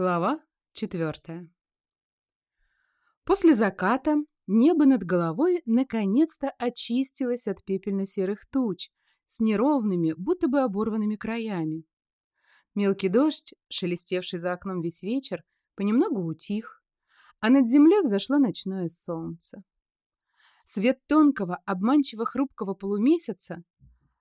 Глава четвертая. После заката небо над головой наконец-то очистилось от пепельно-серых туч с неровными, будто бы оборванными краями. Мелкий дождь, шелестевший за окном весь вечер, понемногу утих, а над землей взошло ночное солнце. Свет тонкого, обманчиво хрупкого полумесяца,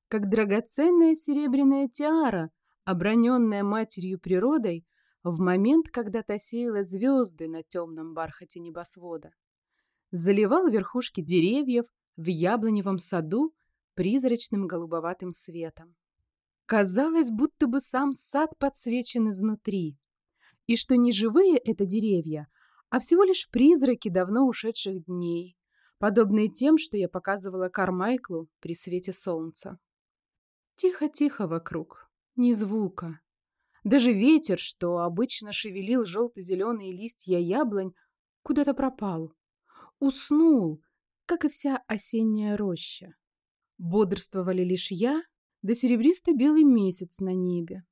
как драгоценная серебряная тиара, оброненная матерью природой, в момент, когда та сеяла звезды на темном бархате небосвода. Заливал верхушки деревьев в яблоневом саду призрачным голубоватым светом. Казалось, будто бы сам сад подсвечен изнутри, и что не живые это деревья, а всего лишь призраки давно ушедших дней, подобные тем, что я показывала Кармайклу при свете солнца. Тихо-тихо вокруг, ни звука, даже ветер, что обычно шевелил желто-зеленые листья яблонь, куда-то пропал. Уснул, как и вся осенняя роща. Бодрствовали лишь я, да серебристо-белый месяц на небе.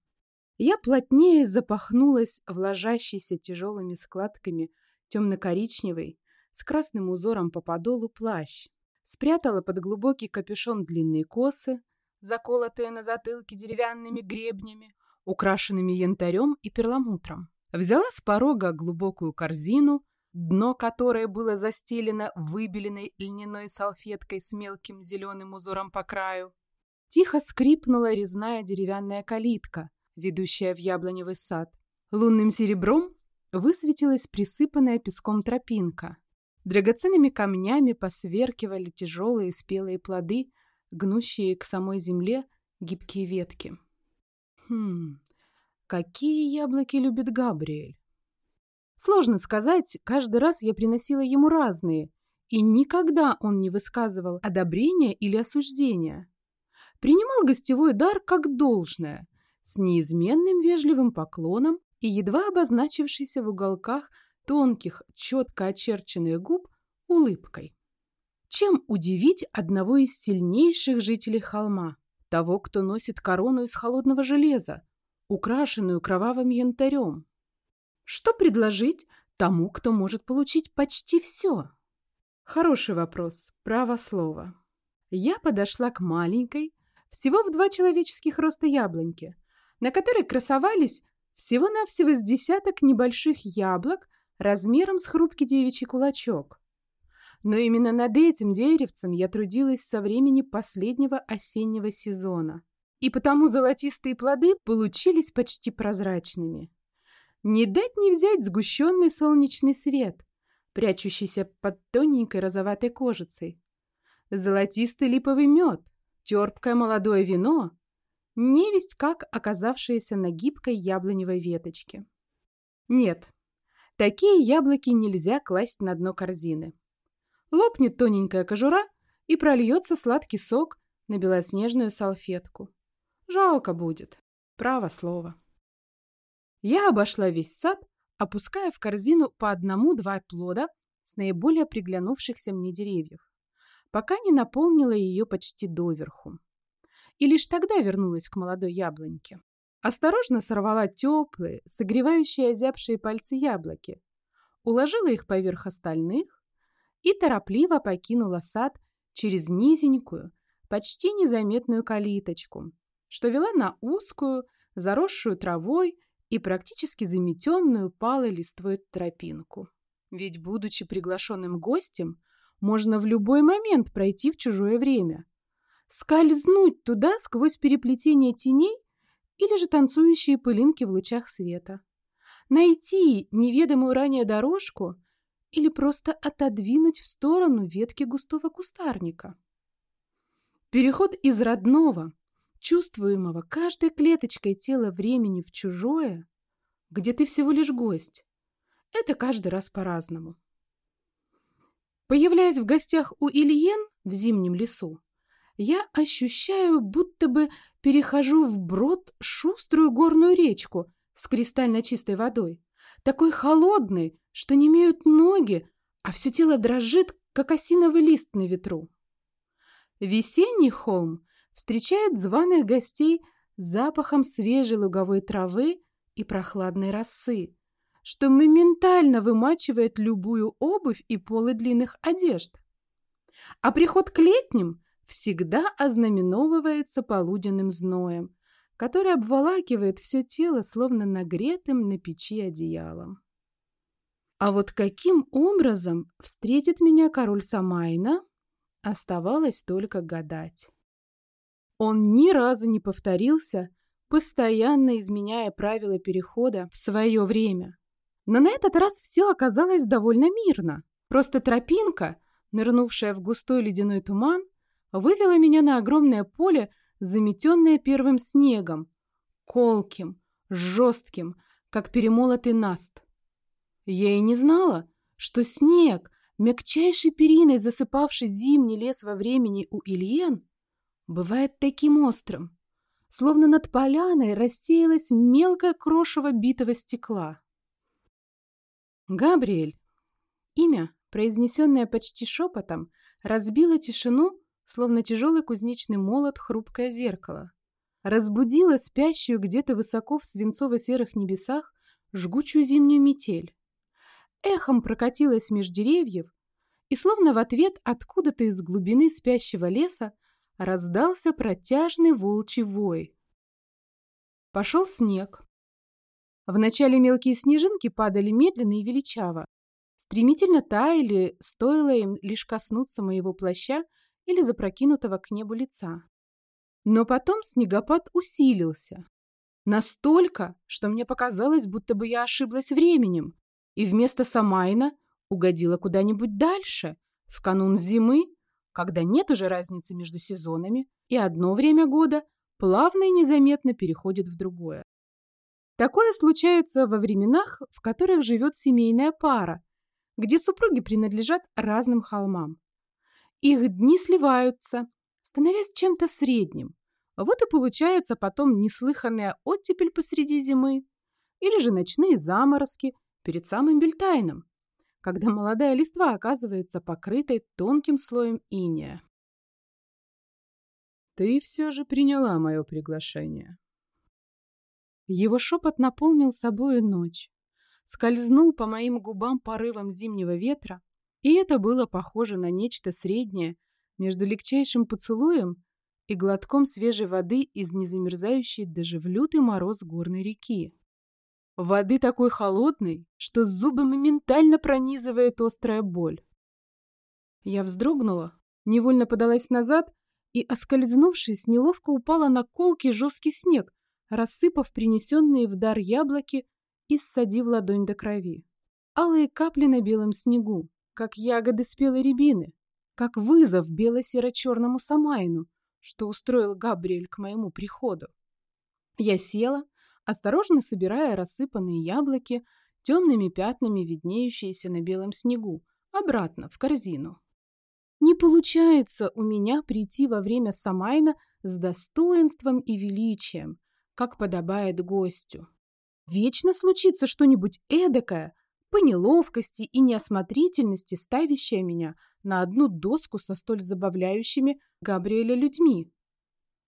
Я плотнее запахнулась в ложащийся тяжелыми складками темно-коричневый с красным узором по подолу плащ, спрятала под глубокий капюшон длинные косы, заколотые на затылке деревянными гребнями, украшенными янтарем и перламутром. Взяла с порога глубокую корзину, дно которой было застелено выбеленной льняной салфеткой с мелким зеленым узором по краю. Тихо скрипнула резная деревянная калитка, ведущая в яблоневый сад. Лунным серебром высветилась присыпанная песком тропинка. Драгоценными камнями посверкивали тяжелые спелые плоды, гнущие к самой земле гибкие ветки. Хм, какие яблоки любит Габриэль? Сложно сказать, каждый раз я приносила ему разные, и никогда он не высказывал одобрения или осуждения. Принимал гостевой дар как должное, с неизменным вежливым поклоном и едва обозначившейся в уголках тонких, четко очерченных губ улыбкой. Чем удивить одного из сильнейших жителей холма? Того, кто носит корону из холодного железа, украшенную кровавым янтарем. Что предложить тому, кто может получить почти все? Хороший вопрос, право слово. Я подошла к маленькой, всего в два человеческих роста яблоньке, на которой красовались всего-навсего с десяток небольших яблок размером с хрупкий девичий кулачок. Но именно над этим деревцем я трудилась со времени последнего осеннего сезона. И потому золотистые плоды получились почти прозрачными. Не дать не взять сгущенный солнечный свет, прячущийся под тоненькой розоватой кожицей. Золотистый липовый мед, терпкое молодое вино, невесть как оказавшееся на гибкой яблоневой веточке. Нет, такие яблоки нельзя класть на дно корзины лопнет тоненькая кожура и прольется сладкий сок на белоснежную салфетку. Жалко будет, право слово. Я обошла весь сад, опуская в корзину по одному-два плода с наиболее приглянувшихся мне деревьев, пока не наполнила ее почти доверху. И лишь тогда вернулась к молодой яблоньке. Осторожно сорвала теплые, согревающие озябшие пальцы яблоки, уложила их поверх остальных, и торопливо покинула сад через низенькую, почти незаметную калиточку, что вела на узкую, заросшую травой и практически заметенную палой листвой тропинку. Ведь, будучи приглашенным гостем, можно в любой момент пройти в чужое время, скользнуть туда сквозь переплетение теней или же танцующие пылинки в лучах света, найти неведомую ранее дорожку или просто отодвинуть в сторону ветки густого кустарника. Переход из родного, чувствуемого каждой клеточкой тела времени в чужое, где ты всего лишь гость, это каждый раз по-разному. Появляясь в гостях у Ильен в зимнем лесу, я ощущаю, будто бы перехожу в брод шуструю горную речку с кристально чистой водой, такой холодной, что не имеют ноги, а все тело дрожит, как осиновый лист на ветру. Весенний холм встречает званых гостей запахом свежей луговой травы и прохладной росы, что моментально вымачивает любую обувь и полы длинных одежд. А приход к летним всегда ознаменовывается полуденным зноем, который обволакивает все тело, словно нагретым на печи одеялом. А вот каким образом встретит меня король Самайна, оставалось только гадать. Он ни разу не повторился, постоянно изменяя правила перехода в свое время. Но на этот раз все оказалось довольно мирно. Просто тропинка, нырнувшая в густой ледяной туман, вывела меня на огромное поле, заметенное первым снегом, колким, жестким, как перемолотый наст. Я и не знала, что снег, мягчайшей периной засыпавший зимний лес во времени у Ильен, бывает таким острым, словно над поляной рассеялось мелкое крошево битого стекла. Габриэль. Имя, произнесенное почти шепотом, разбило тишину, словно тяжелый кузнечный молот хрупкое зеркало. Разбудило спящую где-то высоко в свинцово-серых небесах жгучую зимнюю метель. Эхом прокатилась меж деревьев, и словно в ответ откуда-то из глубины спящего леса раздался протяжный волчий вой. Пошел снег. Вначале мелкие снежинки падали медленно и величаво. Стремительно таяли, стоило им лишь коснуться моего плаща или запрокинутого к небу лица. Но потом снегопад усилился. Настолько, что мне показалось, будто бы я ошиблась временем, и вместо Самайна угодила куда-нибудь дальше, в канун зимы, когда нет уже разницы между сезонами, и одно время года плавно и незаметно переходит в другое. Такое случается во временах, в которых живет семейная пара, где супруги принадлежат разным холмам. Их дни сливаются, становясь чем-то средним. Вот и получается потом неслыханная оттепель посреди зимы или же ночные заморозки перед самым Бельтайном, когда молодая листва оказывается покрытой тонким слоем иния. «Ты все же приняла мое приглашение», его шепот наполнил собою ночь, скользнул по моим губам порывом зимнего ветра, и это было похоже на нечто среднее между легчайшим поцелуем и глотком свежей воды из незамерзающей даже в лютый мороз горной реки. Воды такой холодной, что зубы моментально пронизывает острая боль. Я вздрогнула, невольно подалась назад и, оскользнувшись, неловко упала на колкий жесткий снег, рассыпав принесенные в дар яблоки и ссадив ладонь до крови. Алые капли на белом снегу, как ягоды спелой рябины, как вызов бело-серо-черному Самайну, что устроил Габриэль к моему приходу. Я села, осторожно собирая рассыпанные яблоки, темными пятнами виднеющиеся на белом снегу, обратно в корзину. Не получается у меня прийти во время Самайна с достоинством и величием, как подобает гостю. Вечно случится что-нибудь эдакое, по неловкости и неосмотрительности ставящее меня на одну доску со столь забавляющими Габриэля людьми.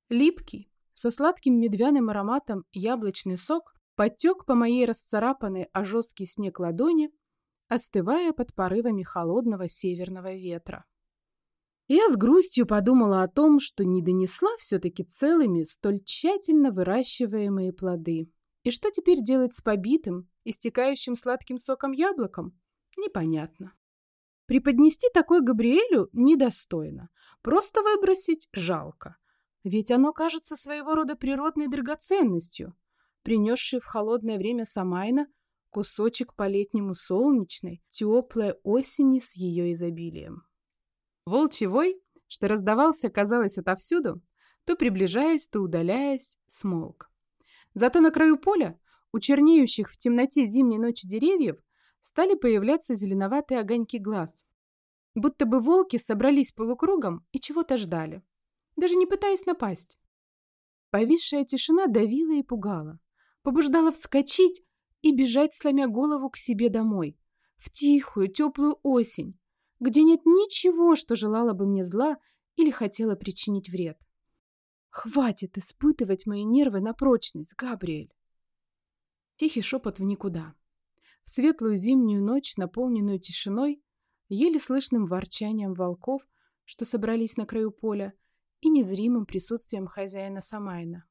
Липкий, со сладким медвяным ароматом яблочный сок подтек по моей расцарапанной о жесткий снег ладони, остывая под порывами холодного северного ветра. Я с грустью подумала о том, что не донесла все-таки целыми столь тщательно выращиваемые плоды. И что теперь делать с побитым, истекающим сладким соком яблоком? Непонятно. Преподнести такой Габриэлю недостойно. Просто выбросить жалко. Ведь оно кажется своего рода природной драгоценностью, принесшей в холодное время Самайна кусочек по-летнему солнечной, теплой осени с ее изобилием. Волчий вой, что раздавался, казалось, отовсюду, то приближаясь, то удаляясь, смолк. Зато на краю поля, у чернеющих в темноте зимней ночи деревьев, стали появляться зеленоватые огоньки глаз. Будто бы волки собрались полукругом и чего-то ждали, даже не пытаясь напасть. Повисшая тишина давила и пугала, побуждала вскочить и бежать, сломя голову к себе домой, в тихую, теплую осень, где нет ничего, что желало бы мне зла или хотело причинить вред. Хватит испытывать мои нервы на прочность, Габриэль. Тихий шепот в никуда. В светлую зимнюю ночь, наполненную тишиной, еле слышным ворчанием волков, что собрались на краю поля, и незримым присутствием хозяина Самайна.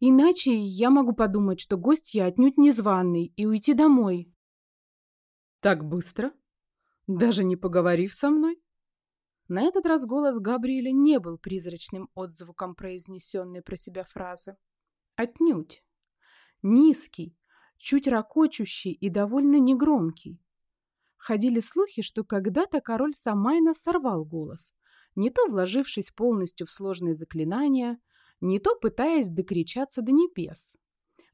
Иначе я могу подумать, что гость я отнюдь незваный, и уйти домой. Так быстро? Даже не поговорив со мной? На этот раз голос Габриэля не был призрачным отзвуком произнесенной про себя фразы. Отнюдь. Низкий, чуть ракочущий и довольно негромкий. Ходили слухи, что когда-то король Самайна сорвал голос, не то вложившись полностью в сложные заклинания, не то пытаясь докричаться до небес.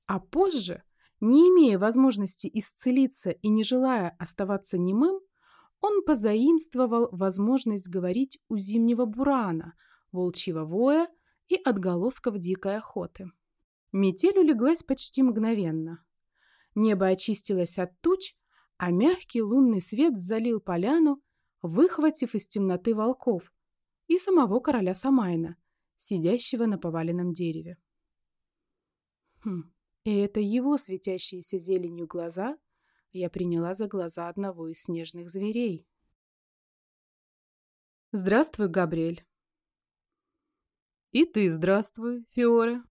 А позже, не имея возможности исцелиться и не желая оставаться немым, он позаимствовал возможность говорить у зимнего бурана, волчьего воя и отголосков дикой охоты. Метель улеглась почти мгновенно. Небо очистилось от туч, а мягкий лунный свет залил поляну, выхватив из темноты волков и самого короля Самайна, сидящего на поваленном дереве. Хм, и это его светящиеся зеленью глаза я приняла за глаза одного из снежных зверей. «Здравствуй, Габриэль!» «И ты здравствуй, Фиоре!»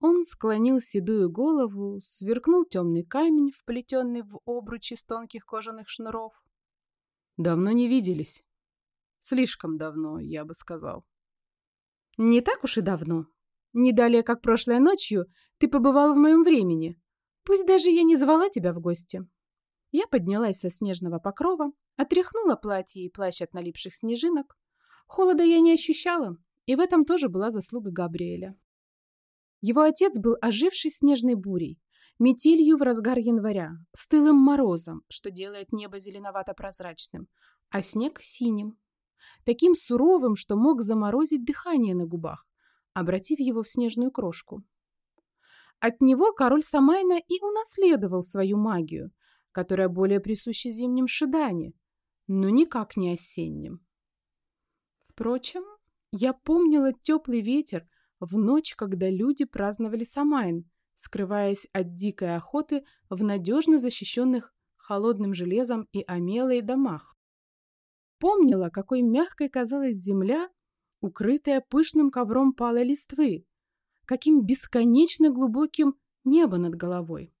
Он склонил седую голову, сверкнул темный камень, вплетенный в обруч из тонких кожаных шнуров. «Давно не виделись. Слишком давно, я бы сказал». «Не так уж и давно. Не далее, как прошлой ночью, ты побывал в моем времени. Пусть даже я не звала тебя в гости». Я поднялась со снежного покрова, отряхнула платье и плащ от налипших снежинок. Холода я не ощущала, и в этом тоже была заслуга Габриэля. Его отец был оживший снежной бурей, метелью в разгар января, стылым морозом, что делает небо зеленовато-прозрачным, а снег синим. Таким суровым, что мог заморозить дыхание на губах, обратив его в снежную крошку. От него король Самайна и унаследовал свою магию, которая более присуща зимним шидане, но никак не осенним. Впрочем, я помнила теплый ветер, в ночь, когда люди праздновали Самайн, скрываясь от дикой охоты в надежно защищенных холодным железом и омелой домах. Помнила, какой мягкой казалась земля, укрытая пышным ковром палой листвы, каким бесконечно глубоким небо над головой.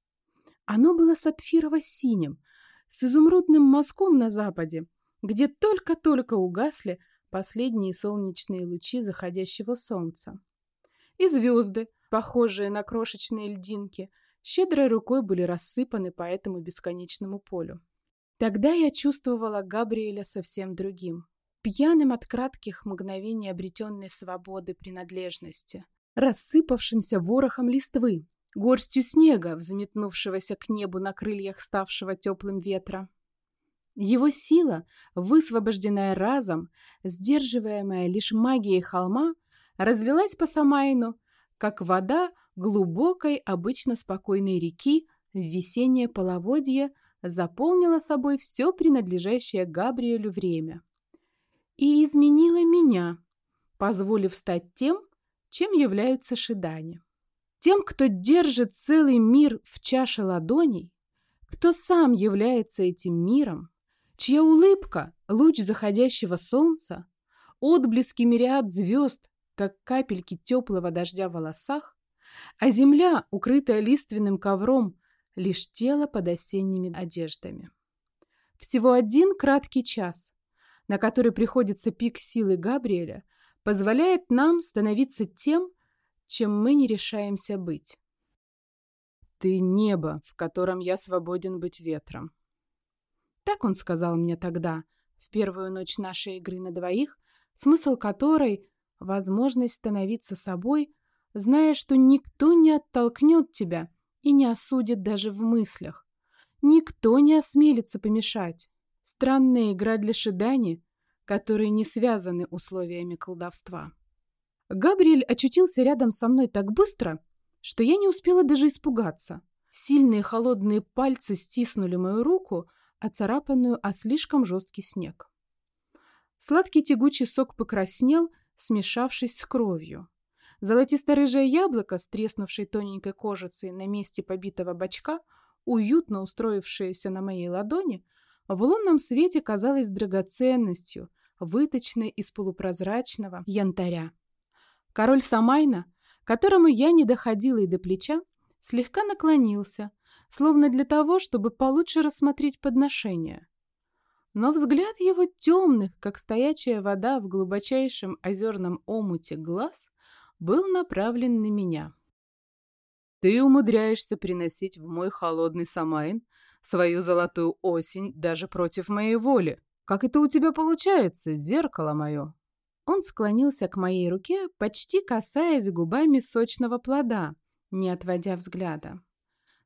Оно было сапфирово-синим, с изумрудным мазком на западе, где только-только угасли последние солнечные лучи заходящего солнца и звезды, похожие на крошечные льдинки, щедрой рукой были рассыпаны по этому бесконечному полю. Тогда я чувствовала Габриэля совсем другим, пьяным от кратких мгновений обретенной свободы принадлежности, рассыпавшимся ворохом листвы, горстью снега, взметнувшегося к небу на крыльях ставшего теплым ветра. Его сила, высвобожденная разом, сдерживаемая лишь магией холма, разлилась по Самайну, как вода глубокой, обычно спокойной реки в весеннее половодье заполнила собой все принадлежащее Габриэлю время. И изменила меня, позволив стать тем, чем являются шидане. Тем, кто держит целый мир в чаше ладоней, кто сам является этим миром, чья улыбка — луч заходящего солнца, отблески мириад звезд как капельки теплого дождя в волосах, а земля, укрытая лиственным ковром, лишь тело под осенними одеждами. Всего один краткий час, на который приходится пик силы Габриэля, позволяет нам становиться тем, чем мы не решаемся быть. «Ты небо, в котором я свободен быть ветром». Так он сказал мне тогда, в первую ночь нашей игры на двоих, смысл которой возможность становиться собой, зная, что никто не оттолкнет тебя и не осудит даже в мыслях. Никто не осмелится помешать. Странная игра для Шидани, которые не связаны условиями колдовства. Габриэль очутился рядом со мной так быстро, что я не успела даже испугаться. Сильные холодные пальцы стиснули мою руку, оцарапанную о слишком жесткий снег. Сладкий тягучий сок покраснел смешавшись с кровью. Золотисто-рыжее яблоко с треснувшей тоненькой кожицей на месте побитого бочка уютно устроившаяся на моей ладони, в лунном свете казалась драгоценностью, выточенной из полупрозрачного янтаря. Король Самайна, которому я не доходила и до плеча, слегка наклонился, словно для того, чтобы получше рассмотреть подношение. Но взгляд его темных, как стоячая вода в глубочайшем озерном омуте глаз, был направлен на меня. «Ты умудряешься приносить в мой холодный Самайн свою золотую осень даже против моей воли. Как это у тебя получается, зеркало мое?» Он склонился к моей руке, почти касаясь губами сочного плода, не отводя взгляда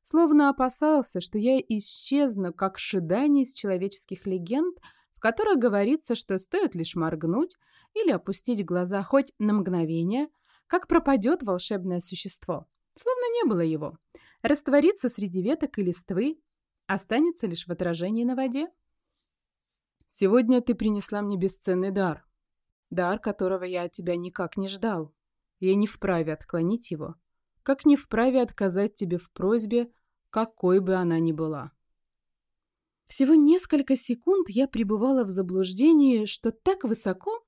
словно опасался, что я исчезну, как шидание из человеческих легенд, в которых говорится, что стоит лишь моргнуть или опустить глаза хоть на мгновение, как пропадет волшебное существо, словно не было его, растворится среди веток и листвы, останется лишь в отражении на воде. «Сегодня ты принесла мне бесценный дар, дар, которого я от тебя никак не ждал. Я не вправе отклонить его, как не вправе отказать тебе в просьбе, какой бы она ни была. Всего несколько секунд я пребывала в заблуждении, что так высоко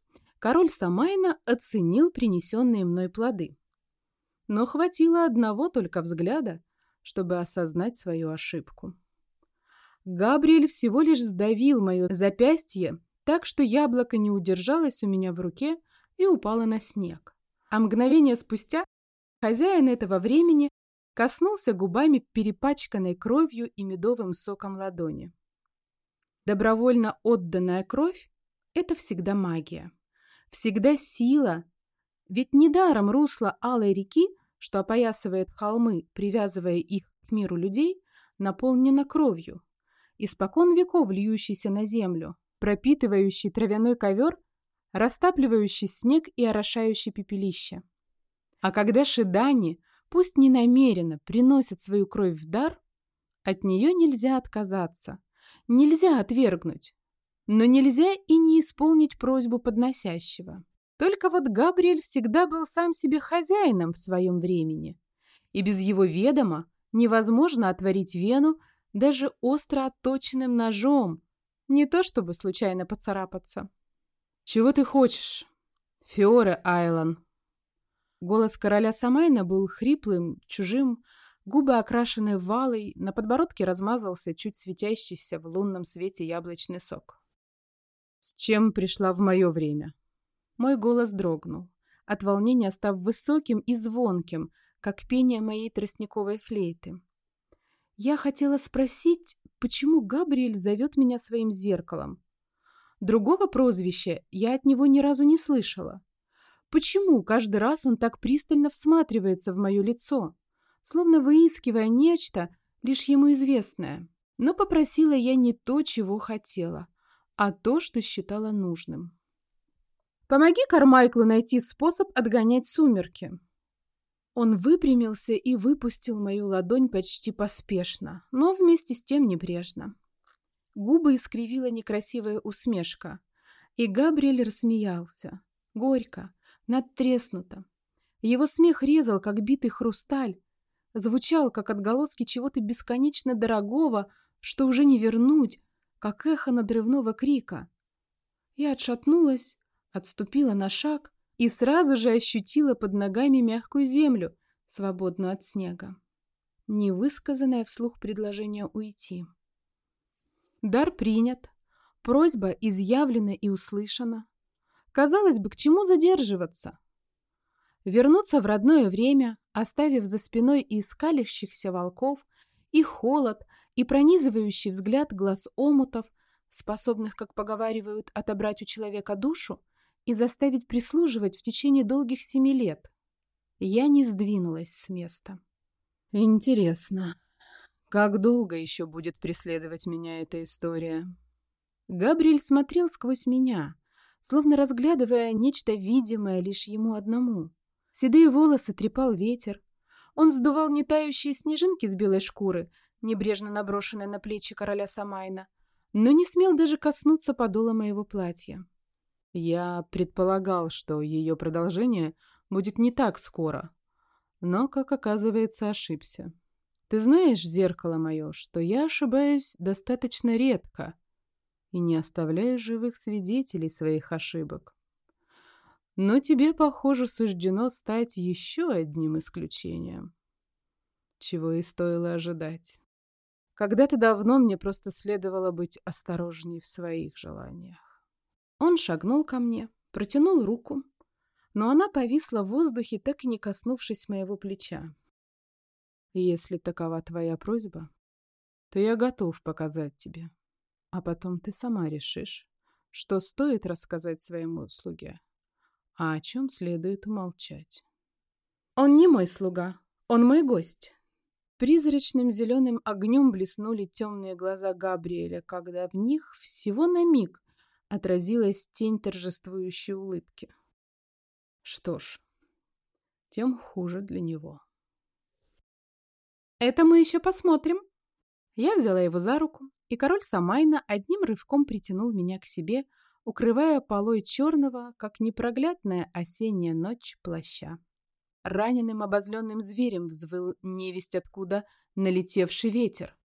король Самайна оценил принесенные мной плоды. Но хватило одного только взгляда, чтобы осознать свою ошибку. Габриэль всего лишь сдавил мое запястье так, что яблоко не удержалось у меня в руке и упало на снег. А мгновение спустя Хозяин этого времени коснулся губами перепачканной кровью и медовым соком ладони. Добровольно отданная кровь – это всегда магия. Всегда сила. Ведь недаром русло Алой реки, что опоясывает холмы, привязывая их к миру людей, наполнено кровью. Испокон веков льющийся на землю, пропитывающий травяной ковер, растапливающий снег и орошающий пепелище. А когда Шидани, пусть не намеренно, приносят свою кровь в дар, от нее нельзя отказаться, нельзя отвергнуть, но нельзя и не исполнить просьбу подносящего. Только вот Габриэль всегда был сам себе хозяином в своем времени, и без его ведома невозможно отворить вену даже остро отточенным ножом, не то чтобы случайно поцарапаться. «Чего ты хочешь, Фиоре Айлан?» Голос короля Самайна был хриплым, чужим, губы окрашены валой, на подбородке размазался чуть светящийся в лунном свете яблочный сок. «С чем пришла в мое время?» Мой голос дрогнул, от волнения став высоким и звонким, как пение моей тростниковой флейты. Я хотела спросить, почему Габриэль зовет меня своим зеркалом. Другого прозвища я от него ни разу не слышала. Почему каждый раз он так пристально всматривается в мое лицо, словно выискивая нечто, лишь ему известное? Но попросила я не то, чего хотела, а то, что считала нужным. «Помоги Кармайклу найти способ отгонять сумерки». Он выпрямился и выпустил мою ладонь почти поспешно, но вместе с тем небрежно. Губы искривила некрасивая усмешка, и Габриэль рассмеялся. Горько, надтреснуто. Его смех резал, как битый хрусталь, звучал, как отголоски чего-то бесконечно дорогого, что уже не вернуть, как эхо надрывного крика. Я отшатнулась, отступила на шаг и сразу же ощутила под ногами мягкую землю, свободную от снега. Невысказанное вслух предложение уйти. Дар принят, просьба изъявлена и услышана. Казалось бы, к чему задерживаться? Вернуться в родное время, оставив за спиной и искалящихся волков, и холод, и пронизывающий взгляд глаз омутов, способных, как поговаривают, отобрать у человека душу и заставить прислуживать в течение долгих семи лет. Я не сдвинулась с места. Интересно, как долго еще будет преследовать меня эта история? Габриэль смотрел сквозь меня — словно разглядывая нечто видимое лишь ему одному. Седые волосы трепал ветер. Он сдувал нетающие снежинки с белой шкуры, небрежно наброшенные на плечи короля Самайна, но не смел даже коснуться подола моего платья. Я предполагал, что ее продолжение будет не так скоро, но, как оказывается, ошибся. Ты знаешь, зеркало мое, что я ошибаюсь достаточно редко и не оставляю живых свидетелей своих ошибок. Но тебе, похоже, суждено стать еще одним исключением, чего и стоило ожидать. Когда-то давно мне просто следовало быть осторожней в своих желаниях. Он шагнул ко мне, протянул руку, но она повисла в воздухе, так и не коснувшись моего плеча. Если такова твоя просьба, то я готов показать тебе. А потом ты сама решишь, что стоит рассказать своему слуге, а о чем следует умолчать. Он не мой слуга, он мой гость. Призрачным зеленым огнем блеснули темные глаза Габриэля, когда в них всего на миг отразилась тень торжествующей улыбки. Что ж, тем хуже для него. Это мы еще посмотрим. Я взяла его за руку, и король Самайна одним рывком притянул меня к себе, укрывая полой черного, как непроглядная осенняя ночь, плаща. Раненым обозленным зверем взвыл невесть откуда налетевший ветер.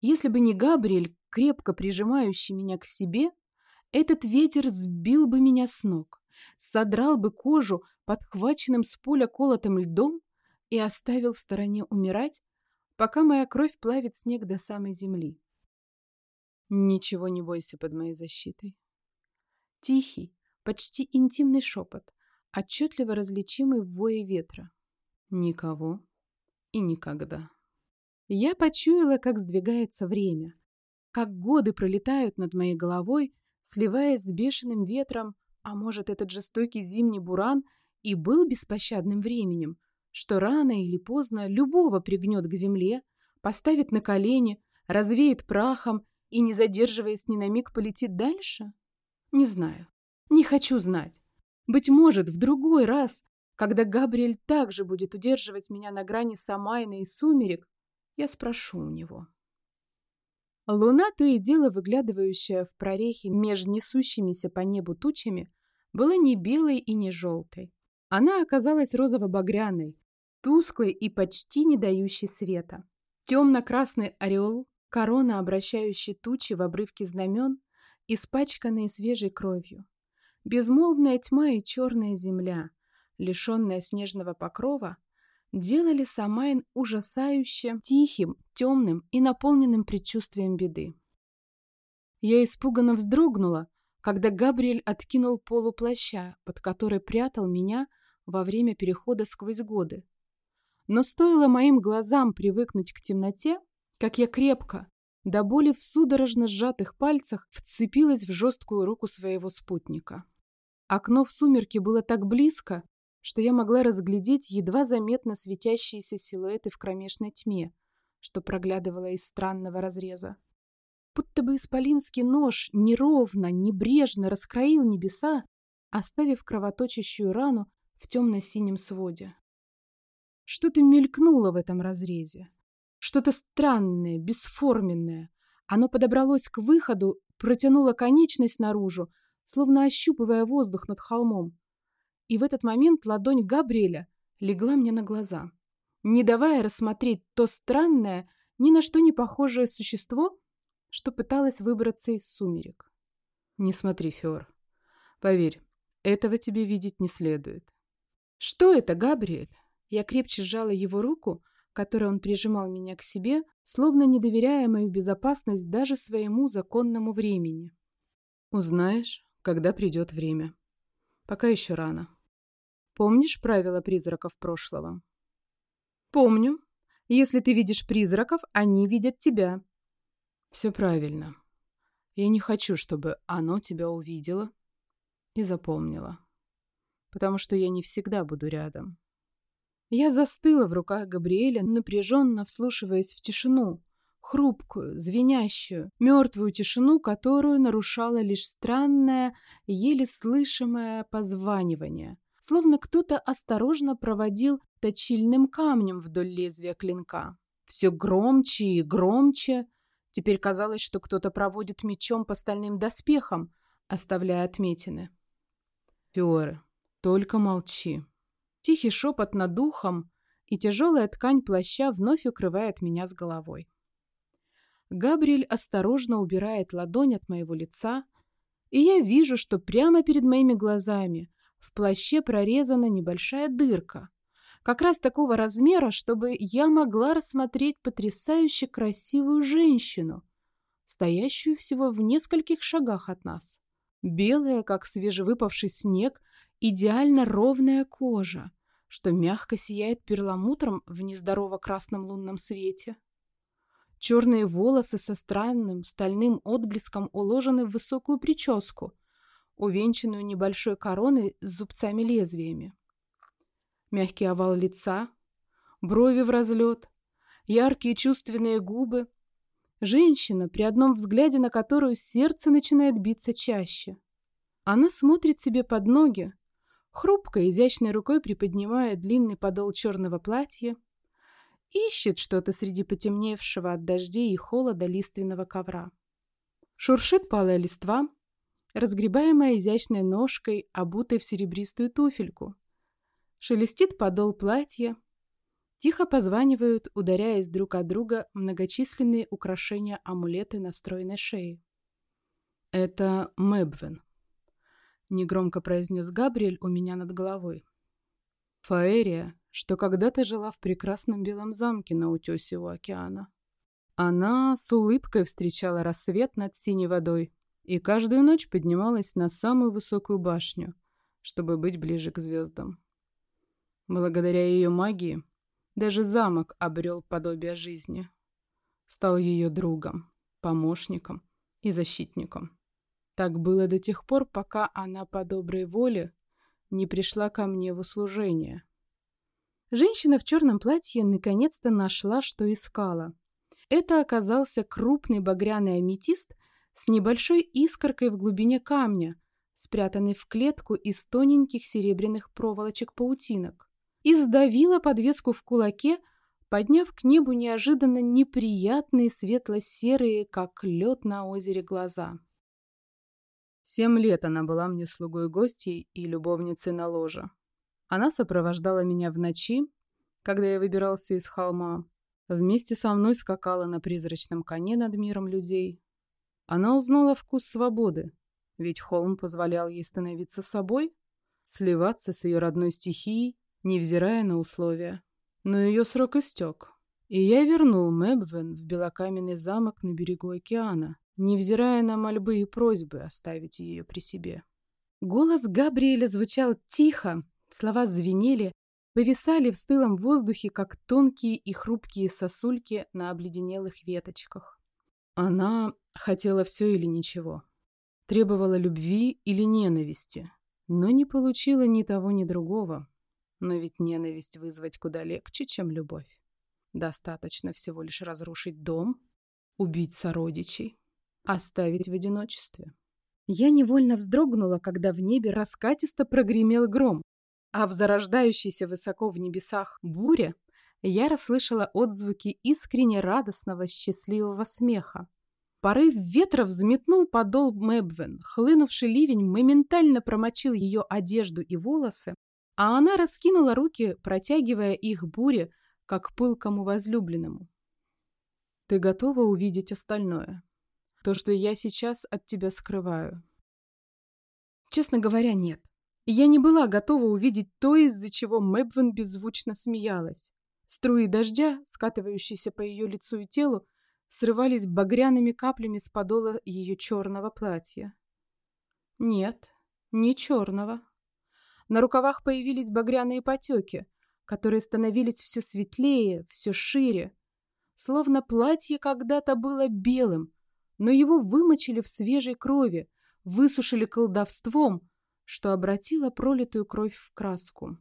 Если бы не Габриэль, крепко прижимающий меня к себе, этот ветер сбил бы меня с ног, содрал бы кожу подхваченным с поля колотым льдом и оставил в стороне умирать, пока моя кровь плавит снег до самой земли. Ничего не бойся под моей защитой. Тихий, почти интимный шепот, отчетливо различимый в вое ветра. Никого и никогда. Я почуяла, как сдвигается время, как годы пролетают над моей головой, сливаясь с бешеным ветром, а может, этот жестокий зимний буран и был беспощадным временем, что рано или поздно любого пригнет к земле, поставит на колени, развеет прахом и, не задерживаясь ни на миг, полетит дальше? Не знаю. Не хочу знать. Быть может, в другой раз, когда Габриэль также будет удерживать меня на грани Самайна и сумерек, я спрошу у него. Луна, то и дело выглядывающая в прорехи между несущимися по небу тучами, была не белой и не желтой. Она оказалась розово-багряной, тусклый и почти не дающий света. Темно-красный орел, корона, обращающая тучи в обрывки знамен, испачканные свежей кровью. Безмолвная тьма и черная земля, лишенная снежного покрова, делали Самайн ужасающе тихим, темным и наполненным предчувствием беды. Я испуганно вздрогнула, когда Габриэль откинул полуплаща, под который прятал меня во время перехода сквозь годы. Но стоило моим глазам привыкнуть к темноте, как я крепко, до боли в судорожно сжатых пальцах, вцепилась в жесткую руку своего спутника. Окно в сумерке было так близко, что я могла разглядеть едва заметно светящиеся силуэты в кромешной тьме, что проглядывало из странного разреза. Будто бы исполинский нож неровно, небрежно раскроил небеса, оставив кровоточащую рану в темно-синем своде. Что-то мелькнуло в этом разрезе. Что-то странное, бесформенное. Оно подобралось к выходу, протянуло конечность наружу, словно ощупывая воздух над холмом. И в этот момент ладонь Габриэля легла мне на глаза, не давая рассмотреть то странное, ни на что не похожее существо, что пыталось выбраться из сумерек. «Не смотри, Фёр. Поверь, этого тебе видеть не следует». «Что это, Габриэль?» Я крепче сжала его руку, которой он прижимал меня к себе, словно не доверяя мою безопасность даже своему законному времени. «Узнаешь, когда придет время. Пока еще рано. Помнишь правила призраков прошлого?» «Помню. Если ты видишь призраков, они видят тебя». «Все правильно. Я не хочу, чтобы оно тебя увидело и запомнило, потому что я не всегда буду рядом». Я застыла в руках Габриэля, напряженно вслушиваясь в тишину, хрупкую, звенящую, мертвую тишину, которую нарушало лишь странное, еле слышимое позванивание, словно кто-то осторожно проводил точильным камнем вдоль лезвия клинка. Все громче и громче. Теперь казалось, что кто-то проводит мечом по стальным доспехам, оставляя отметины. Фиоры, только молчи. Тихий шепот над ухом, и тяжелая ткань плаща вновь укрывает меня с головой. Габриэль осторожно убирает ладонь от моего лица, и я вижу, что прямо перед моими глазами в плаще прорезана небольшая дырка, как раз такого размера, чтобы я могла рассмотреть потрясающе красивую женщину, стоящую всего в нескольких шагах от нас. Белая, как свежевыпавший снег, идеально ровная кожа, что мягко сияет перламутром в нездорово красном лунном свете. Черные волосы со странным стальным отблеском уложены в высокую прическу, увенчанную небольшой короной с зубцами-лезвиями. Мягкий овал лица, брови в разлет, яркие чувственные губы. Женщина, при одном взгляде на которую сердце начинает биться чаще. Она смотрит себе под ноги, хрупкой, изящной рукой приподнимая длинный подол черного платья, ищет что-то среди потемневшего от дождей и холода лиственного ковра. Шуршит палая листва, разгребаемая изящной ножкой, обутой в серебристую туфельку. Шелестит подол платья. Тихо позванивают, ударяясь друг от друга, многочисленные украшения амулеты на стройной шее. «Это Мэбвен», — негромко произнес Габриэль у меня над головой. «Фаэрия, что когда-то жила в прекрасном белом замке на утесе у океана. Она с улыбкой встречала рассвет над синей водой, и каждую ночь поднималась на самую высокую башню, чтобы быть ближе к звездам. Благодаря ее магии даже замок обрел подобие жизни. Стал ее другом, помощником и защитником. Так было до тех пор, пока она по доброй воле не пришла ко мне в услужение. Женщина в черном платье наконец-то нашла, что искала. Это оказался крупный багряный аметист с небольшой искоркой в глубине камня, спрятанный в клетку из тоненьких серебряных проволочек-паутинок, и сдавила подвеску в кулаке, подняв к небу неожиданно неприятные светло-серые, как лед на озере, глаза. Семь лет она была мне слугой гостей и любовницей на ложе. Она сопровождала меня в ночи, когда я выбирался из холма, вместе со мной скакала на призрачном коне над миром людей, она узнала вкус свободы, ведь холм позволял ей становиться собой, сливаться с ее родной стихией, невзирая на условия. Но ее срок истек, и я вернул Мэбвен в белокаменный замок на берегу океана, невзирая на мольбы и просьбы оставить ее при себе. Голос Габриэля звучал тихо, слова звенели, повисали в стылом воздухе, как тонкие и хрупкие сосульки на обледенелых веточках. Она хотела все или ничего. Требовала любви или ненависти, но не получила ни того, ни другого. Но ведь ненависть вызвать куда легче, чем любовь. Достаточно всего лишь разрушить дом, убить сородичей, оставить в одиночестве. Я невольно вздрогнула, когда в небе раскатисто прогремел гром, а в зарождающейся высоко в небесах буре я расслышала отзвуки искренне радостного, счастливого смеха. Порыв ветра взметнул подол Мэбвен. Хлынувший ливень моментально промочил ее одежду и волосы, а она раскинула руки, протягивая их буре, как пылкому возлюбленному. «Ты готова увидеть остальное? То, что я сейчас от тебя скрываю?» Честно говоря, нет. Я не была готова увидеть то, из-за чего Мэбвен беззвучно смеялась. Струи дождя, скатывающиеся по ее лицу и телу, срывались багряными каплями с подола ее черного платья. Нет, не черного. На рукавах появились багряные потеки, которые становились все светлее, все шире. Словно платье когда-то было белым, но его вымочили в свежей крови, высушили колдовством, что обратило пролитую кровь в краску.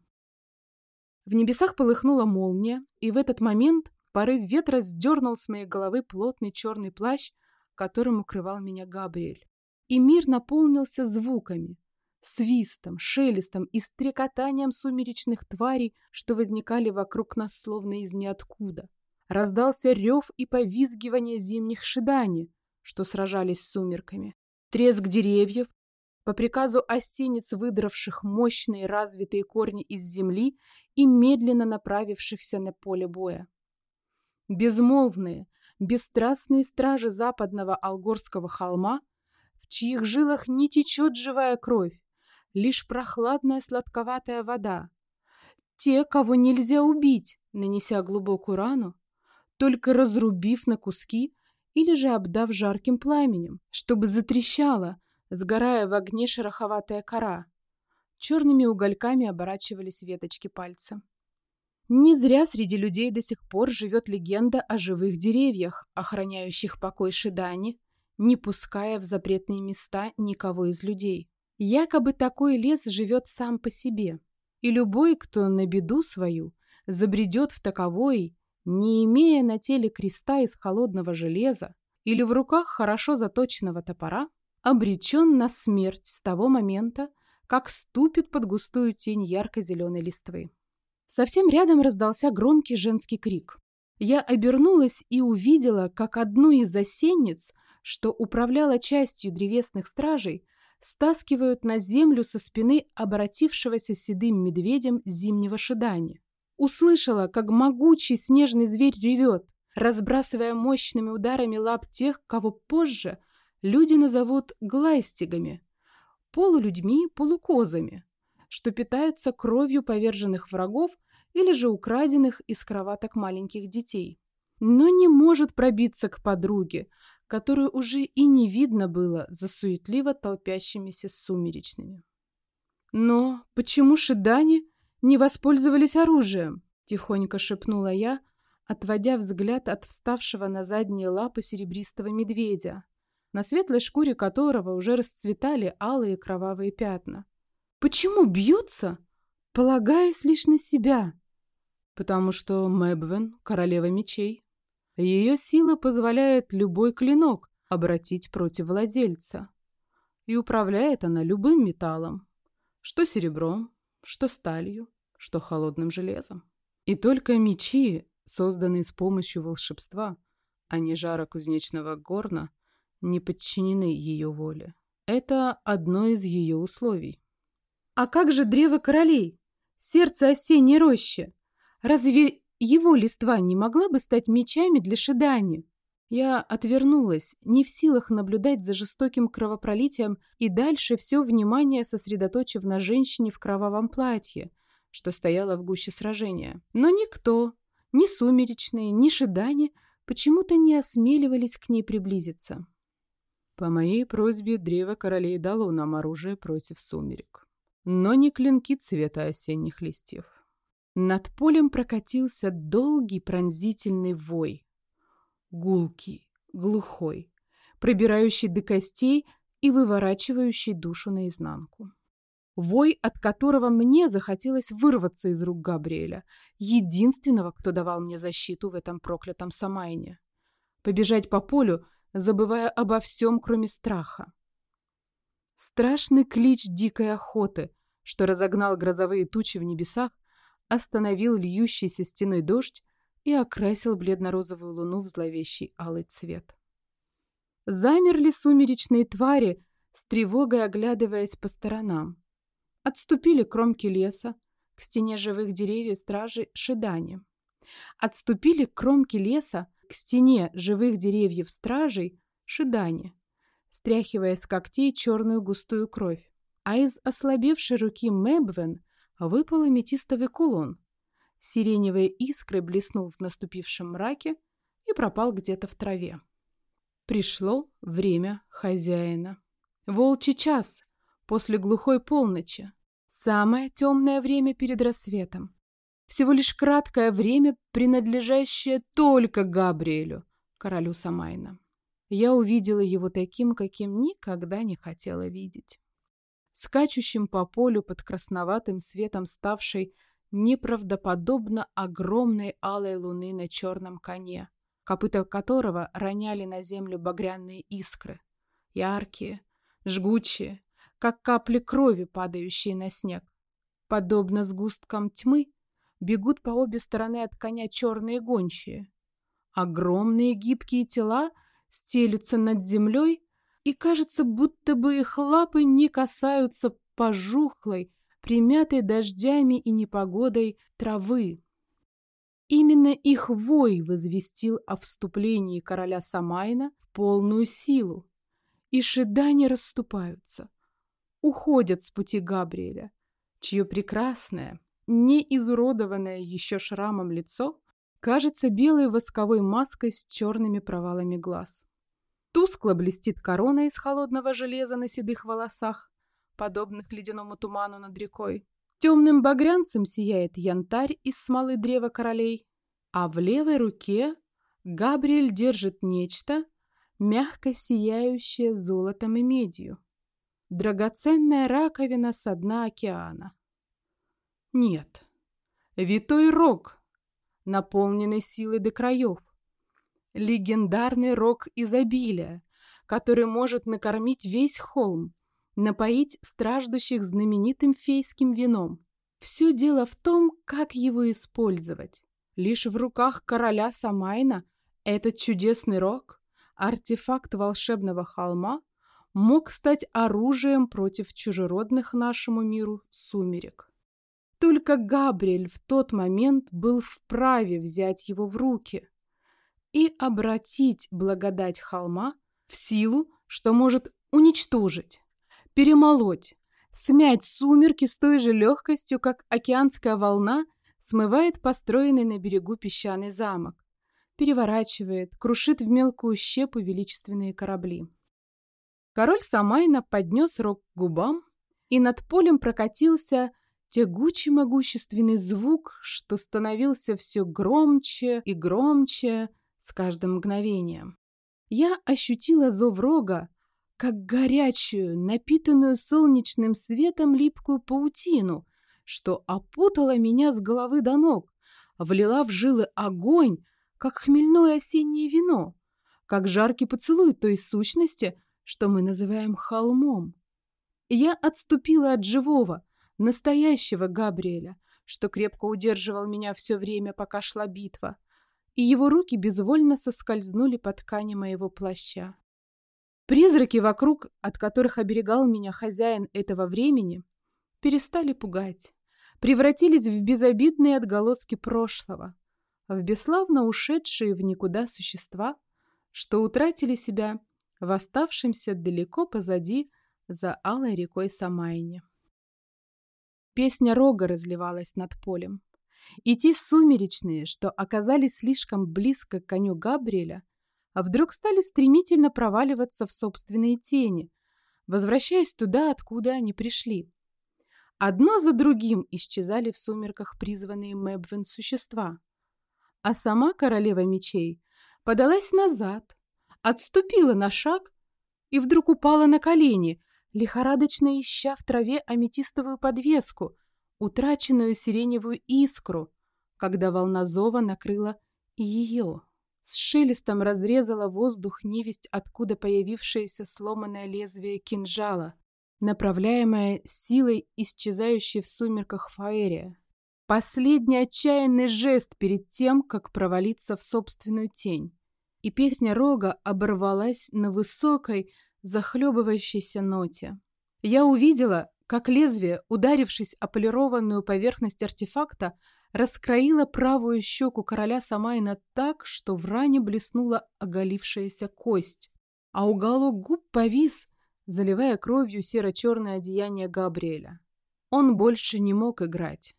В небесах полыхнула молния, и в этот момент порыв ветра сдернул с моей головы плотный черный плащ, которым укрывал меня Габриэль. И мир наполнился звуками, свистом, шелестом и стрекотанием сумеречных тварей, что возникали вокруг нас словно из ниоткуда. Раздался рев и повизгивание зимних шиданий, что сражались с сумерками. Треск деревьев, по приказу осенец, выдравших мощные развитые корни из земли и медленно направившихся на поле боя. Безмолвные, бесстрастные стражи западного Алгорского холма, в чьих жилах не течет живая кровь, лишь прохладная сладковатая вода. Те, кого нельзя убить, нанеся глубокую рану, только разрубив на куски или же обдав жарким пламенем, чтобы затрещало, сгорая в огне шероховатая кора. Черными угольками оборачивались веточки пальца. Не зря среди людей до сих пор живет легенда о живых деревьях, охраняющих покой Шидани, не пуская в запретные места никого из людей. Якобы такой лес живет сам по себе, и любой, кто на беду свою забредет в таковой, не имея на теле креста из холодного железа или в руках хорошо заточенного топора, обречен на смерть с того момента, как ступит под густую тень ярко-зеленой листвы. Совсем рядом раздался громкий женский крик. Я обернулась и увидела, как одну из осенниц, что управляла частью древесных стражей, стаскивают на землю со спины обратившегося седым медведем зимнего шидания. Услышала, как могучий снежный зверь ревет, разбрасывая мощными ударами лап тех, кого позже люди назовут глайстигами, полулюдьми, полукозами, что питаются кровью поверженных врагов или же украденных из кроваток маленьких детей. Но не может пробиться к подруге, которую уже и не видно было за суетливо толпящимися сумеречными. Но почему шидане не воспользовались оружием?» — тихонько шепнула я, отводя взгляд от вставшего на задние лапы серебристого медведя, на светлой шкуре которого уже расцветали алые кровавые пятна. «Почему бьются, полагаясь лишь на себя?» «Потому что Мэбвен — королева мечей. Ее сила позволяет любой клинок обратить против владельца. И управляет она любым металлом, что серебром, что сталью, что холодным железом. И только мечи, созданные с помощью волшебства, а не жара кузнечного горна, не подчинены ее воле. Это одно из ее условий. А как же древо королей? Сердце осенней рощи? Разве его листва не могла бы стать мечами для Шидани? Я отвернулась, не в силах наблюдать за жестоким кровопролитием и дальше все внимание сосредоточив на женщине в кровавом платье, что стояла в гуще сражения. Но никто, ни сумеречные, ни шидани, почему-то не осмеливались к ней приблизиться. По моей просьбе древо королей дало нам оружие против сумерек, но не клинки цвета осенних листьев. Над полем прокатился долгий пронзительный вой, гулкий, глухой, пробирающий до костей и выворачивающий душу наизнанку. Вой, от которого мне захотелось вырваться из рук Габриэля, единственного, кто давал мне защиту в этом проклятом Самайне. Побежать по полю, забывая обо всем, кроме страха. Страшный клич дикой охоты, что разогнал грозовые тучи в небесах, остановил льющийся стеной дождь и окрасил бледно-розовую луну в зловещий алый цвет. Замерли сумеречные твари, с тревогой оглядываясь по сторонам. Отступили кромки леса, к стене живых деревьев стражи Шидани. Отступили кромки леса, к стене живых деревьев стражей Шидани, стряхивая с когтей черную густую кровь. А из ослабевшей руки Мэбвен выпал аметистовый кулон, Сиреневые искры блеснул в наступившем мраке и пропал где-то в траве. Пришло время хозяина. Волчий час после глухой полночи. Самое темное время перед рассветом. Всего лишь краткое время, принадлежащее только Габриэлю, королю Самайна. Я увидела его таким, каким никогда не хотела видеть. Скачущим по полю под красноватым светом ставшей неправдоподобно огромной алой луны на черном коне, копыта которого роняли на землю багряные искры, яркие, жгучие, как капли крови, падающие на снег. Подобно сгусткам тьмы, бегут по обе стороны от коня черные гончие. Огромные гибкие тела стелются над землей, и кажется, будто бы их лапы не касаются пожухлой, примятой дождями и непогодой травы. Именно их вой возвестил о вступлении короля Самайна в полную силу, и шеда не расступаются, уходят с пути Габриэля, чье прекрасное, не изуродованное еще шрамом лицо кажется белой восковой маской с черными провалами глаз. Тускло блестит корона из холодного железа на седых волосах, подобных ледяному туману над рекой. Темным багрянцем сияет янтарь из смолы древа королей, а в левой руке Габриэль держит нечто, мягко сияющее золотом и медью. Драгоценная раковина со дна океана. Нет, витой рог, наполненный силой до краев. Легендарный рог изобилия, который может накормить весь холм, напоить страждущих знаменитым фейским вином. Все дело в том, как его использовать. Лишь в руках короля Самайна этот чудесный рог, артефакт волшебного холма, мог стать оружием против чужеродных нашему миру сумерек. Только Габриэль в тот момент был вправе взять его в руки и обратить благодать холма в силу, что может уничтожить, перемолоть, смять сумерки с той же легкостью, как океанская волна смывает построенный на берегу песчаный замок, переворачивает, крушит в мелкую щепу величественные корабли. Король Самайна поднес рог к губам, и над полем прокатился тягучий могущественный звук, что становился все громче и громче, с каждым мгновением. Я ощутила зов рога, как горячую, напитанную солнечным светом липкую паутину, что опутала меня с головы до ног, влила в жилы огонь, как хмельное осеннее вино, как жаркий поцелуй той сущности, что мы называем холмом. Я отступила от живого, настоящего Габриэля, что крепко удерживал меня все время, пока шла битва, и его руки безвольно соскользнули по ткани моего плаща. Призраки вокруг, от которых оберегал меня хозяин этого времени, перестали пугать, превратились в безобидные отголоски прошлого, в бесславно ушедшие в никуда существа, что утратили себя в оставшемся далеко позади за алой рекой Самайне. Песня рога разливалась над полем. И те сумеречные, что оказались слишком близко к коню Габриэля, а вдруг стали стремительно проваливаться в собственные тени, возвращаясь туда, откуда они пришли. Одно за другим исчезали в сумерках призванные Мэбвин существа. А сама королева мечей подалась назад, отступила на шаг и вдруг упала на колени, лихорадочно ища в траве аметистовую подвеску, утраченную сиреневую искру, когда волна зова накрыла ее. С шелестом разрезала воздух невесть, откуда появившееся сломанное лезвие кинжала, направляемое силой исчезающей в сумерках фаэрия. Последний отчаянный жест перед тем, как провалиться в собственную тень. И песня рога оборвалась на высокой, захлебывающейся ноте. Я увидела, как лезвие, ударившись о полированную поверхность артефакта, раскроило правую щеку короля Самайна так, что в ране блеснула оголившаяся кость, а уголок губ повис, заливая кровью серо-черное одеяние Габриэля. Он больше не мог играть.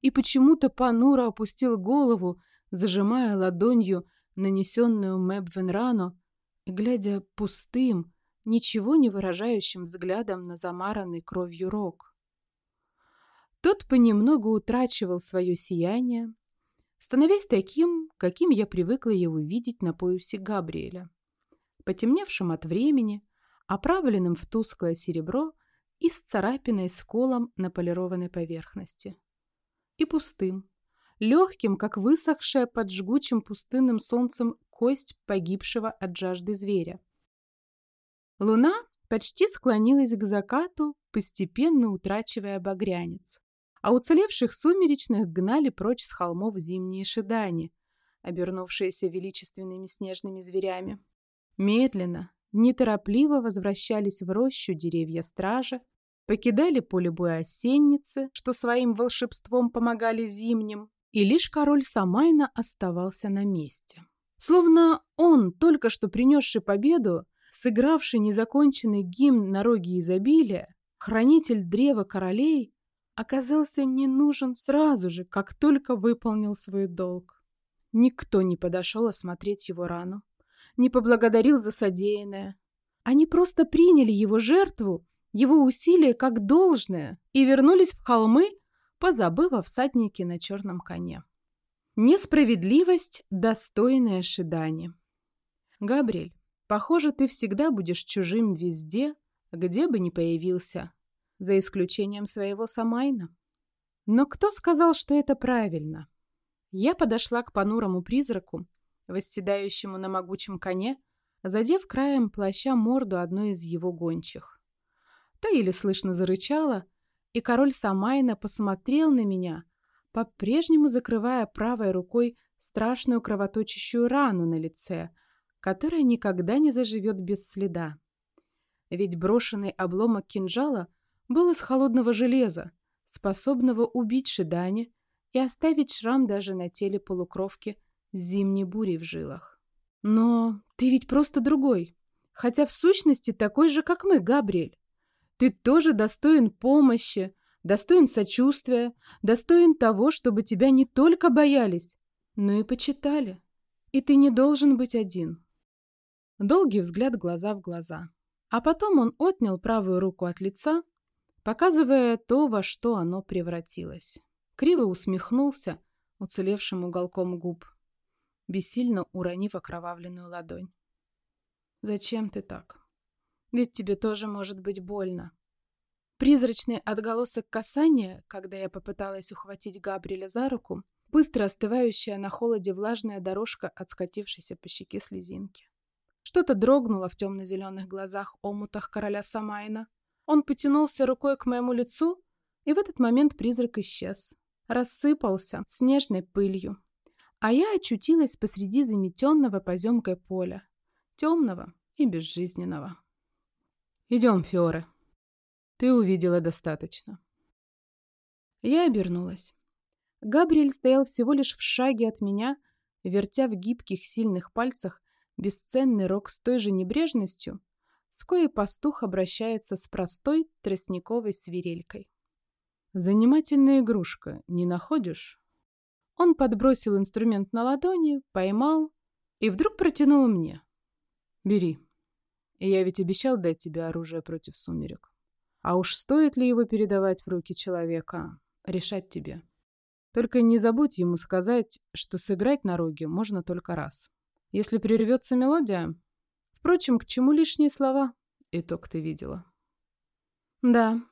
И почему-то понуро опустил голову, зажимая ладонью нанесенную Мэбвен рану, глядя пустым, ничего не выражающим взглядом на замаранный кровью рог. Тот понемногу утрачивал свое сияние, становясь таким, каким я привыкла его видеть на поясе Габриэля, потемневшим от времени, оправленным в тусклое серебро и с царапиной сколом на полированной поверхности. И пустым, легким, как высохшая под жгучим пустынным солнцем кость погибшего от жажды зверя. Луна почти склонилась к закату, постепенно утрачивая багрянец. А уцелевших сумеречных гнали прочь с холмов зимние шидани, обернувшиеся величественными снежными зверями. Медленно, неторопливо возвращались в рощу деревья стражи, покидали поле боя осенницы, что своим волшебством помогали зимним, и лишь король Самайна оставался на месте. Словно он, только что принесший победу, сыгравший незаконченный гимн на роге изобилия, хранитель древа королей, оказался не нужен сразу же, как только выполнил свой долг. Никто не подошел осмотреть его рану, не поблагодарил за содеянное. Они просто приняли его жертву, его усилия как должное и вернулись в холмы, позабыв о всаднике на черном коне. Несправедливость, достойная Шидани. Габриэль, похоже, ты всегда будешь чужим везде, где бы ни появился, за исключением своего Самайна. Но кто сказал, что это правильно? Я подошла к понурому призраку, восседающему на могучем коне, задев краем плаща морду одной из его гончих. Та еле слышно зарычала, и король Самайна посмотрел на меня, по-прежнему закрывая правой рукой страшную кровоточащую рану на лице, которая никогда не заживет без следа. Ведь брошенный обломок кинжала был из холодного железа, способного убить Шидани и оставить шрам даже на теле полукровки зимней бурей в жилах. Но ты ведь просто другой, хотя в сущности такой же, как мы, Габриэль. Ты тоже достоин помощи, достоин сочувствия, достоин того, чтобы тебя не только боялись, но и почитали. И ты не должен быть один. Долгий взгляд глаза в глаза. А потом он отнял правую руку от лица, показывая то, во что оно превратилось. Криво усмехнулся уцелевшим уголком губ, бессильно уронив окровавленную ладонь. «Зачем ты так? Ведь тебе тоже может быть больно». Призрачный отголосок касания, когда я попыталась ухватить Габриэля за руку, быстро остывающая на холоде влажная дорожка от скатившейся по щеке слезинки. Что-то дрогнуло в темно-зеленых глазах омутах короля Самайна. Он потянулся рукой к моему лицу, и в этот момент призрак исчез. Рассыпался снежной пылью. А я очутилась посреди заметенного поземкой поля. Темного и безжизненного. «Идем, Фиоре», ты увидела достаточно. Я обернулась. Габриэль стоял всего лишь в шаге от меня, вертя в гибких сильных пальцах бесценный рог с той же небрежностью, с коей пастух обращается с простой тростниковой свирелькой. «Занимательная игрушка, не находишь?» Он подбросил инструмент на ладони, поймал и вдруг протянул мне. «Бери. Я ведь обещал дать тебе оружие против сумерек». А уж стоит ли его передавать в руки человека, решать тебе. Только не забудь ему сказать, что сыграть на роге можно только раз. Если прервется мелодия... Впрочем, к чему лишние слова? Итог ты видела. Да.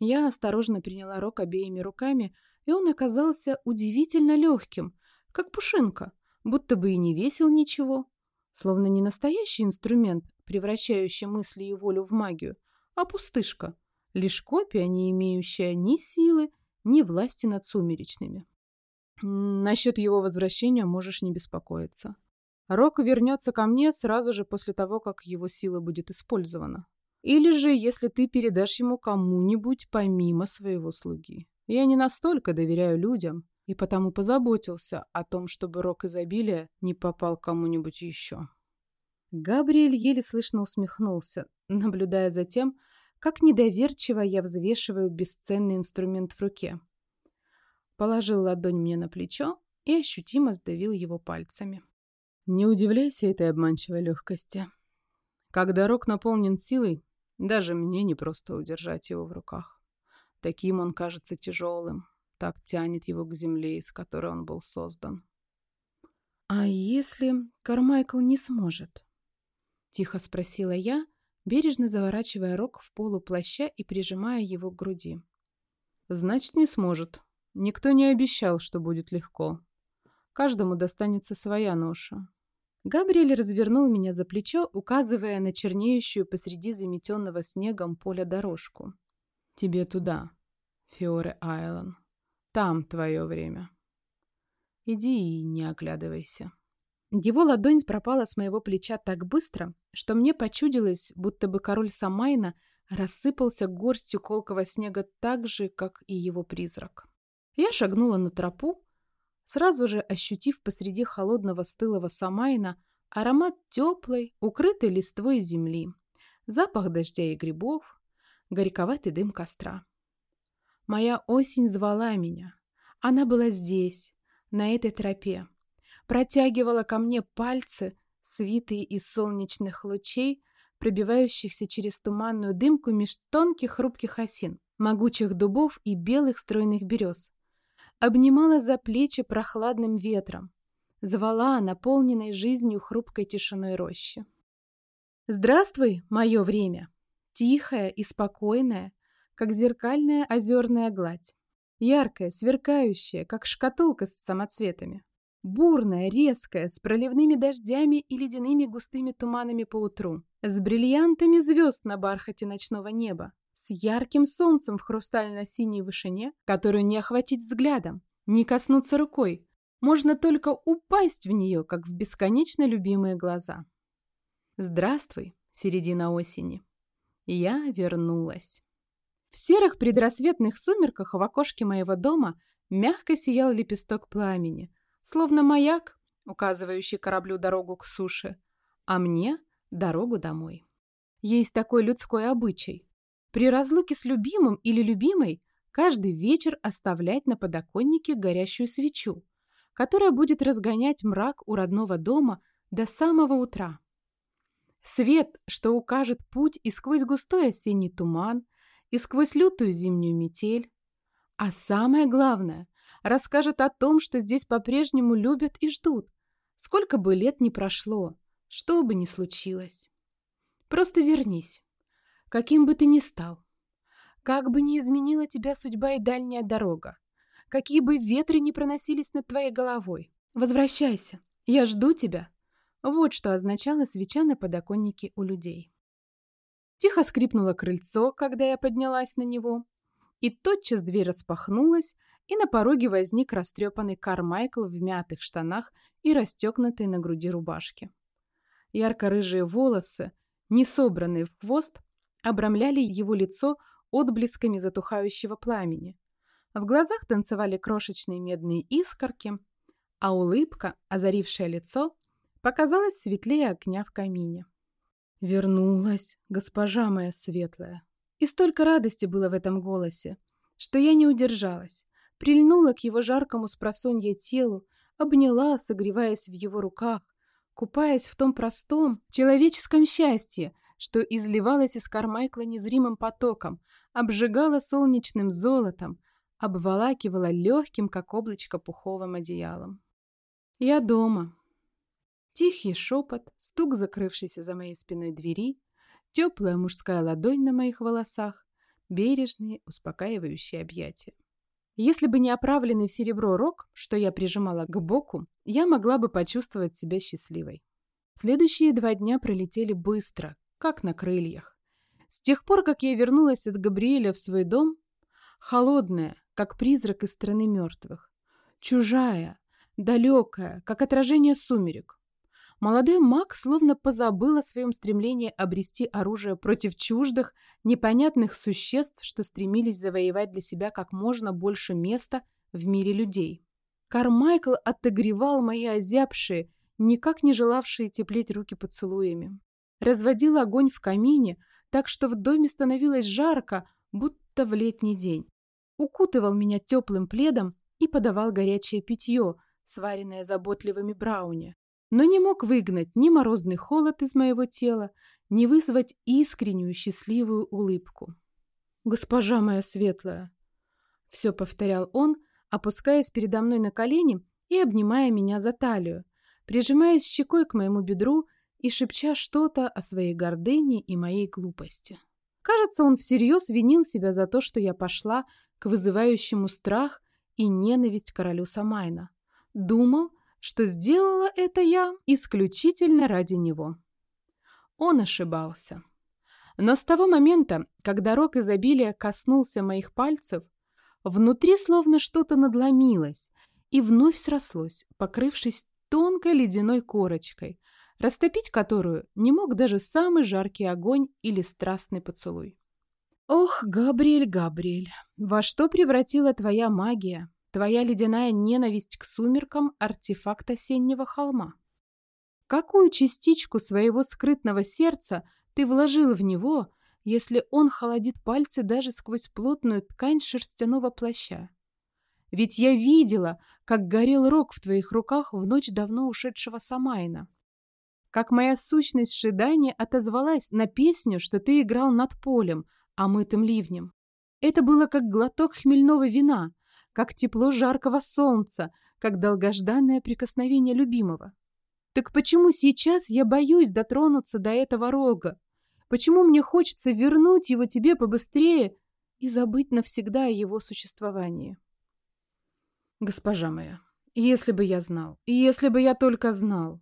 Я осторожно приняла рог обеими руками, и он оказался удивительно легким, как пушинка, будто бы и не весил ничего. Словно не настоящий инструмент, превращающий мысли и волю в магию, а пустышка, лишь копия, не имеющая ни силы, ни власти над сумеречными. Насчет его возвращения можешь не беспокоиться. Рок вернется ко мне сразу же после того, как его сила будет использована. Или же, если ты передашь ему кому-нибудь помимо своего слуги. Я не настолько доверяю людям, и потому позаботился о том, чтобы рок изобилия не попал кому-нибудь еще. Габриэль еле слышно усмехнулся, наблюдая за тем, как недоверчиво я взвешиваю бесценный инструмент в руке. Положил ладонь мне на плечо и ощутимо сдавил его пальцами. Не удивляйся этой обманчивой легкости. Когда рог наполнен силой, даже мне не просто удержать его в руках. Таким он кажется тяжелым, так тянет его к земле, из которой он был создан. «А если Кармайкл не сможет?» — тихо спросила я, бережно заворачивая рог в полу плаща и прижимая его к груди. «Значит, не сможет. Никто не обещал, что будет легко. Каждому достанется своя ноша». Габриэль развернул меня за плечо, указывая на чернеющую посреди заметенного снегом поля дорожку. «Тебе туда, Фиоре Айлон. Там твое время. Иди и не оглядывайся. Его ладонь пропала с моего плеча так быстро, что мне почудилось, будто бы король Самайна рассыпался горстью колкого снега так же, как и его призрак. Я шагнула на тропу, сразу же ощутив посреди холодного стылого Самайна аромат теплой, укрытой листвой земли, запах дождя и грибов, горьковатый дым костра. Моя осень звала меня. Она была здесь, на этой тропе, протягивала ко мне пальцы, свитые из солнечных лучей, пробивающихся через туманную дымку меж тонких хрупких осин, могучих дубов и белых стройных берез. Обнимала за плечи прохладным ветром, звала наполненной жизнью хрупкой тишиной рощи. «Здравствуй, мое время!» Тихая и спокойная, как зеркальная озерная гладь. Яркая, сверкающая, как шкатулка с самоцветами. Бурная, резкая, с проливными дождями и ледяными густыми туманами по утру. С бриллиантами звезд на бархате ночного неба. С ярким солнцем в хрустально-синей вышине, которую не охватить взглядом, не коснуться рукой. Можно только упасть в нее, как в бесконечно любимые глаза. Здравствуй, середина осени. Я вернулась. В серых предрассветных сумерках в окошке моего дома мягко сиял лепесток пламени, словно маяк, указывающий кораблю дорогу к суше, а мне — дорогу домой. Есть такой людской обычай. При разлуке с любимым или любимой каждый вечер оставлять на подоконнике горящую свечу, которая будет разгонять мрак у родного дома до самого утра. Свет, что укажет путь и сквозь густой осенний туман, и сквозь лютую зимнюю метель. А самое главное, расскажет о том, что здесь по-прежнему любят и ждут, сколько бы лет ни прошло, что бы ни случилось. Просто вернись, каким бы ты ни стал, как бы ни изменила тебя судьба и дальняя дорога, какие бы ветры ни проносились над твоей головой. Возвращайся, я жду тебя. Вот что означала свеча на подоконнике у людей. Тихо скрипнуло крыльцо, когда я поднялась на него, и тотчас дверь распахнулась, и на пороге возник растрепанный Кармайкл в мятых штанах и расстегнутой на груди рубашке. Ярко-рыжие волосы, не собранные в хвост, обрамляли его лицо отблесками затухающего пламени. В глазах танцевали крошечные медные искорки, а улыбка, озарившая лицо, показалась светлее огня в камине. «Вернулась, госпожа моя светлая!» И столько радости было в этом голосе, что я не удержалась, прильнула к его жаркому спросонье телу, обняла, согреваясь в его руках, купаясь в том простом человеческом счастье, что изливалось из Кармайкла незримым потоком, обжигало солнечным золотом, обволакивало легким, как облачко, пуховым одеялом. «Я дома», Тихий шепот, стук закрывшийся за моей спиной двери, теплая мужская ладонь на моих волосах, бережные, успокаивающие объятия. Если бы не оправленный в серебро рог, что я прижимала к боку, я могла бы почувствовать себя счастливой. Следующие два дня пролетели быстро, как на крыльях. С тех пор, как я вернулась от Габриэля в свой дом, холодная, как призрак из страны мертвых, чужая, далекая, как отражение сумерек, Молодой маг словно позабыл о своем стремлении обрести оружие против чуждых, непонятных существ, что стремились завоевать для себя как можно больше места в мире людей. Кармайкл отогревал мои озябшие, никак не желавшие теплеть руки поцелуями. Разводил огонь в камине, так что в доме становилось жарко, будто в летний день. Укутывал меня теплым пледом и подавал горячее питье, сваренное заботливыми брауни но не мог выгнать ни морозный холод из моего тела, ни вызвать искреннюю счастливую улыбку. «Госпожа моя светлая!» Все повторял он, опускаясь передо мной на колени и обнимая меня за талию, прижимаясь щекой к моему бедру и шепча что-то о своей гордыне и моей глупости. Кажется, он всерьез винил себя за то, что я пошла к вызывающему страх и ненависть королю Самайна. Думал, что сделала это я исключительно ради него. Он ошибался. Но с того момента, когда рог изобилия коснулся моих пальцев, внутри словно что-то надломилось и вновь срослось, покрывшись тонкой ледяной корочкой, растопить которую не мог даже самый жаркий огонь или страстный поцелуй. «Ох, Габриэль, Габриэль, во что превратила твоя магия, твоя ледяная ненависть к сумеркам артефакт осеннего холма? Какую частичку своего скрытного сердца ты вложил в него, если он холодит пальцы даже сквозь плотную ткань шерстяного плаща? Ведь я видела, как горел рог в твоих руках в ночь давно ушедшего Самайна. Как моя сущность Шидани отозвалась на песню, что ты играл над полем, омытым ливнем. Это было как глоток хмельного вина, как тепло жаркого солнца, как долгожданное прикосновение любимого. Так почему сейчас я боюсь дотронуться до этого рога? Почему мне хочется вернуть его тебе побыстрее и забыть навсегда о его существовании? Госпожа моя, если бы я знал, если бы я только знал.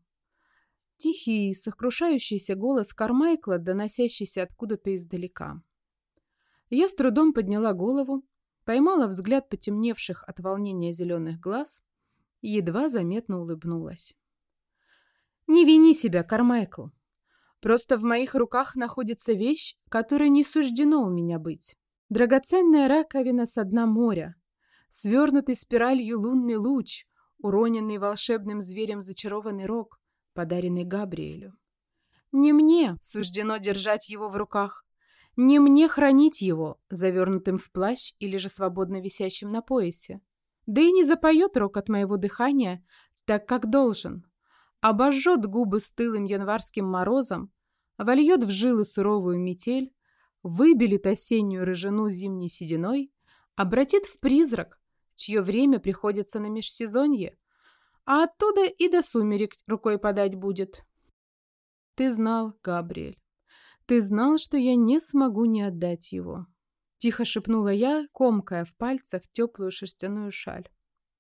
Тихий, сокрушающийся голос Кармайкла, доносящийся откуда-то издалека. Я с трудом подняла голову, поймала взгляд потемневших от волнения зеленых глаз и едва заметно улыбнулась. «Не вини себя, Кармайкл. Просто в моих руках находится вещь, которой не суждено у меня быть. Драгоценная раковина с дна моря, свернутый спиралью лунный луч, уроненный волшебным зверем зачарованный рог, подаренный Габриэлю. Не мне суждено держать его в руках, не мне хранить его, завернутым в плащ или же свободно висящим на поясе. Да и не запоет рок от моего дыхания, так как должен. Обожжет губы стылым январским морозом, вольет в жилы суровую метель, выбелит осеннюю рыжину зимней сединой, обратит в призрак, чье время приходится на межсезонье, а оттуда и до сумерек рукой подать будет. Ты знал, Габриэль. Ты знал, что я не смогу не отдать его. Тихо шепнула я, комкая в пальцах теплую шерстяную шаль.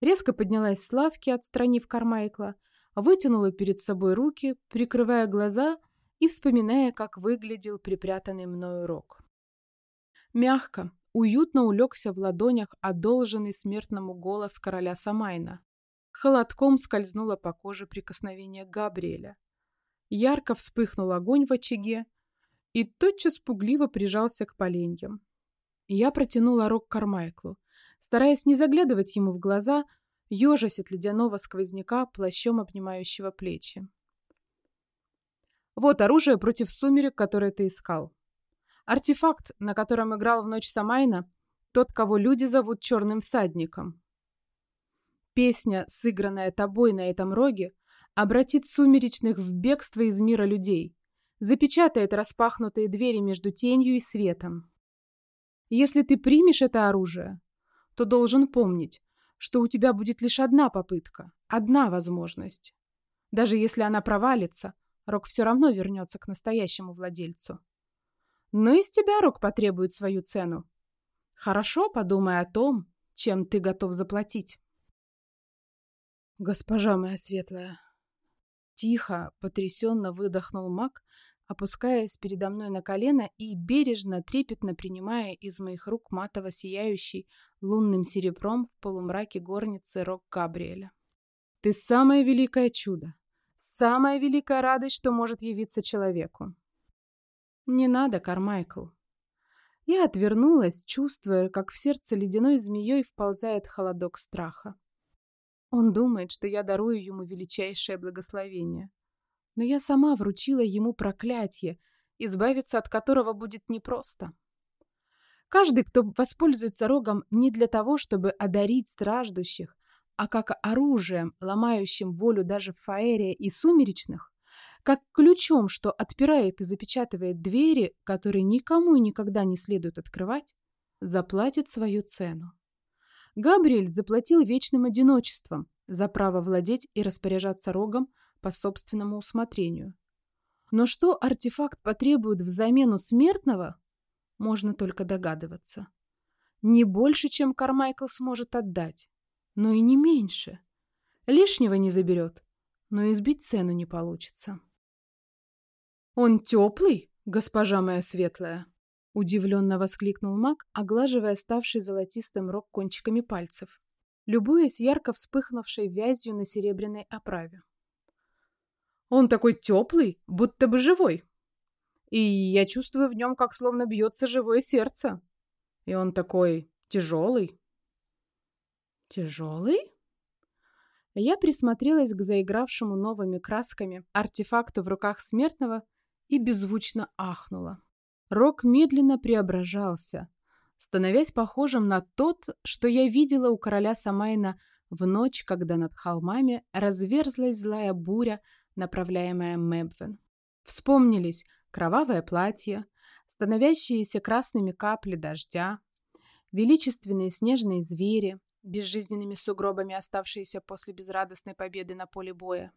Резко поднялась с лавки, отстранив Кармайкла, вытянула перед собой руки, прикрывая глаза и вспоминая, как выглядел припрятанный мною рог. Мягко, уютно улегся в ладонях одолженный смертному голос короля Самайна. Холодком скользнуло по коже прикосновение Габриэля. Ярко вспыхнул огонь в очаге, и тотчас пугливо прижался к поленьям. Я протянула рог Кармайклу, стараясь не заглядывать ему в глаза, ежась от ледяного сквозняка, плащом обнимающего плечи. «Вот оружие против сумерек, которое ты искал. Артефакт, на котором играл в ночь Самайна, тот, кого люди зовут Черным Всадником. Песня, сыгранная тобой на этом роге, обратит сумеречных в бегство из мира людей, запечатает распахнутые двери между тенью и светом. Если ты примешь это оружие, то должен помнить, что у тебя будет лишь одна попытка, одна возможность. Даже если она провалится, Рок все равно вернется к настоящему владельцу. Но из тебя Рок потребует свою цену. Хорошо подумай о том, чем ты готов заплатить. Госпожа моя светлая. Тихо, потрясенно выдохнул маг, опускаясь передо мной на колено и бережно, трепетно принимая из моих рук матово сияющий лунным серебром в полумраке горницы рог Габриэля. «Ты самое великое чудо! Самая великая радость, что может явиться человеку!» «Не надо, Кармайкл!» Я отвернулась, чувствуя, как в сердце ледяной змеей вползает холодок страха. Он думает, что я дарую ему величайшее благословение но я сама вручила ему проклятие, избавиться от которого будет непросто. Каждый, кто воспользуется рогом не для того, чтобы одарить страждущих, а как оружием, ломающим волю даже Фаэрия и Сумеречных, как ключом, что отпирает и запечатывает двери, которые никому и никогда не следует открывать, заплатит свою цену. Габриэль заплатил вечным одиночеством за право владеть и распоряжаться рогом, по собственному усмотрению. Но что артефакт потребует взамен у смертного, можно только догадываться. Не больше, чем Кармайкл сможет отдать, но и не меньше. Лишнего не заберет, но избить цену не получится. «Он теплый, госпожа моя светлая!» Удивленно воскликнул маг, оглаживая ставший золотистым рог кончиками пальцев, любуясь ярко вспыхнувшей вязью на серебряной оправе. Он такой теплый, будто бы живой. И я чувствую в нем, как словно бьется живое сердце. И он такой тяжелый. Тяжелый? Я присмотрелась к заигравшему новыми красками артефакту в руках смертного и беззвучно ахнула. Рок медленно преображался, становясь похожим на тот, что я видела у короля Самайна в ночь, когда над холмами разверзлась злая буря, направляемая Мэбвен. Вспомнились кровавое платье, становящиеся красными капли дождя, величественные снежные звери, безжизненными сугробами оставшиеся после безрадостной победы на поле боя.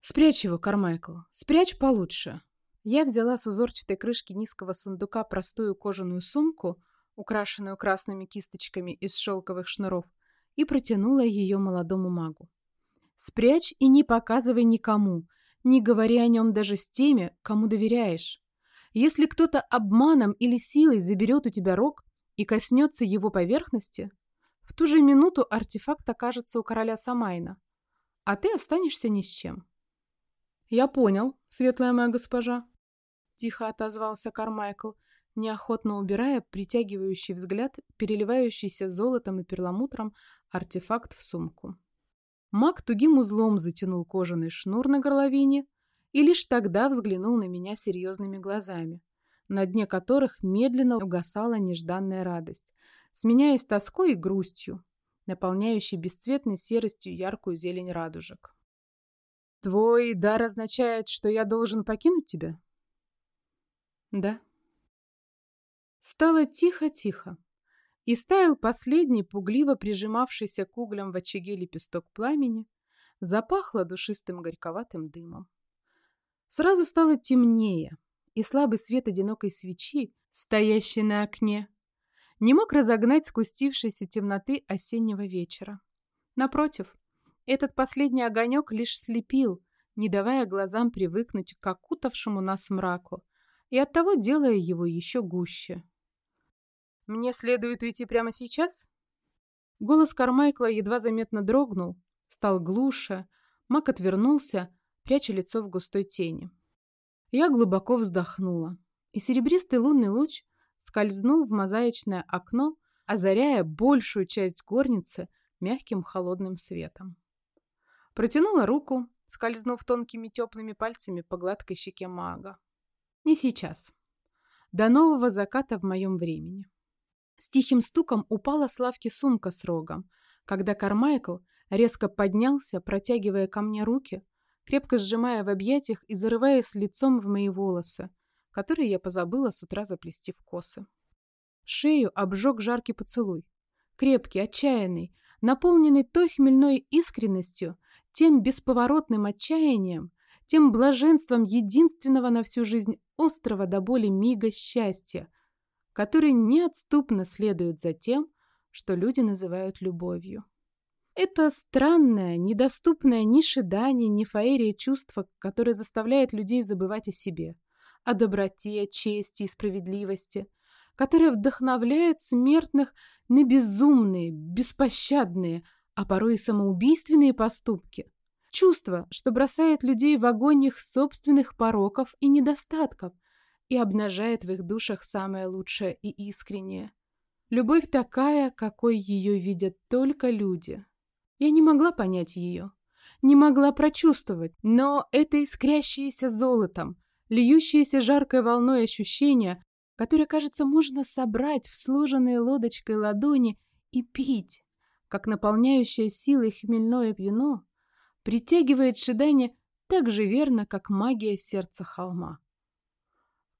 «Спрячь его, Кармайкл, спрячь получше!» Я взяла с узорчатой крышки низкого сундука простую кожаную сумку, украшенную красными кисточками из шелковых шнуров, и протянула ее молодому магу. «Спрячь и не показывай никому, не говори о нем даже с теми, кому доверяешь. Если кто-то обманом или силой заберет у тебя рог и коснется его поверхности, в ту же минуту артефакт окажется у короля Самайна, а ты останешься ни с чем. «Я понял, светлая моя госпожа», — тихо отозвался Кармайкл, неохотно убирая притягивающий взгляд, переливающийся золотом и перламутром артефакт в сумку. Маг тугим узлом затянул кожаный шнур на горловине и лишь тогда взглянул на меня серьезными глазами, на дне которых медленно угасала нежданная радость, сменяясь тоской и грустью, наполняющей бесцветной серостью яркую зелень радужек. «Твой дар означает, что я должен покинуть тебя?» «Да». Стало тихо-тихо, и стаял последний, пугливо прижимавшийся к углям в очаге лепесток пламени, запахло душистым горьковатым дымом. Сразу стало темнее, и слабый свет одинокой свечи, стоящей на окне, не мог разогнать скустившейся темноты осеннего вечера. Напротив, этот последний огонек лишь слепил, не давая глазам привыкнуть к окутавшему нас мраку, и оттого делая его еще гуще. «Мне следует уйти прямо сейчас?» Голос Кармайкла едва заметно дрогнул, стал глуше, Мак отвернулся, пряча лицо в густой тени. Я глубоко вздохнула, и серебристый лунный луч скользнул в мозаичное окно, озаряя большую часть горницы мягким холодным светом. Протянула руку, скользнув тонкими теплыми пальцами по гладкой щеке мага. Не сейчас. До нового заката в моем времени. С тихим стуком упала с лавки сумка с рогом, когда Кармайкл резко поднялся, протягивая ко мне руки, крепко сжимая в объятиях и зарываясь лицом в мои волосы, которые я позабыла с утра заплести в косы. Шею обжег жаркий поцелуй. Крепкий, отчаянный, наполненный той хмельной искренностью, тем бесповоротным отчаянием, тем блаженством единственного на всю жизнь острого до боли мига счастья, который неотступно следует за тем, что люди называют любовью. Это странное, недоступное ни шидание, ни фаерия чувство, которое заставляет людей забывать о себе – о доброте, чести и справедливости, которая вдохновляет смертных на безумные, беспощадные, а порой и самоубийственные поступки. Чувство, что бросает людей в огонь их собственных пороков и недостатков и обнажает в их душах самое лучшее и искреннее. Любовь такая, какой ее видят только люди. Я не могла понять ее, не могла прочувствовать, но это искрящееся золотом, льющееся жаркой волной ощущения, которое, кажется, можно собрать в сложенные лодочкой ладони и пить, как наполняющее силой хмельное вино, притягивает Шидане так же верно, как магия сердца холма.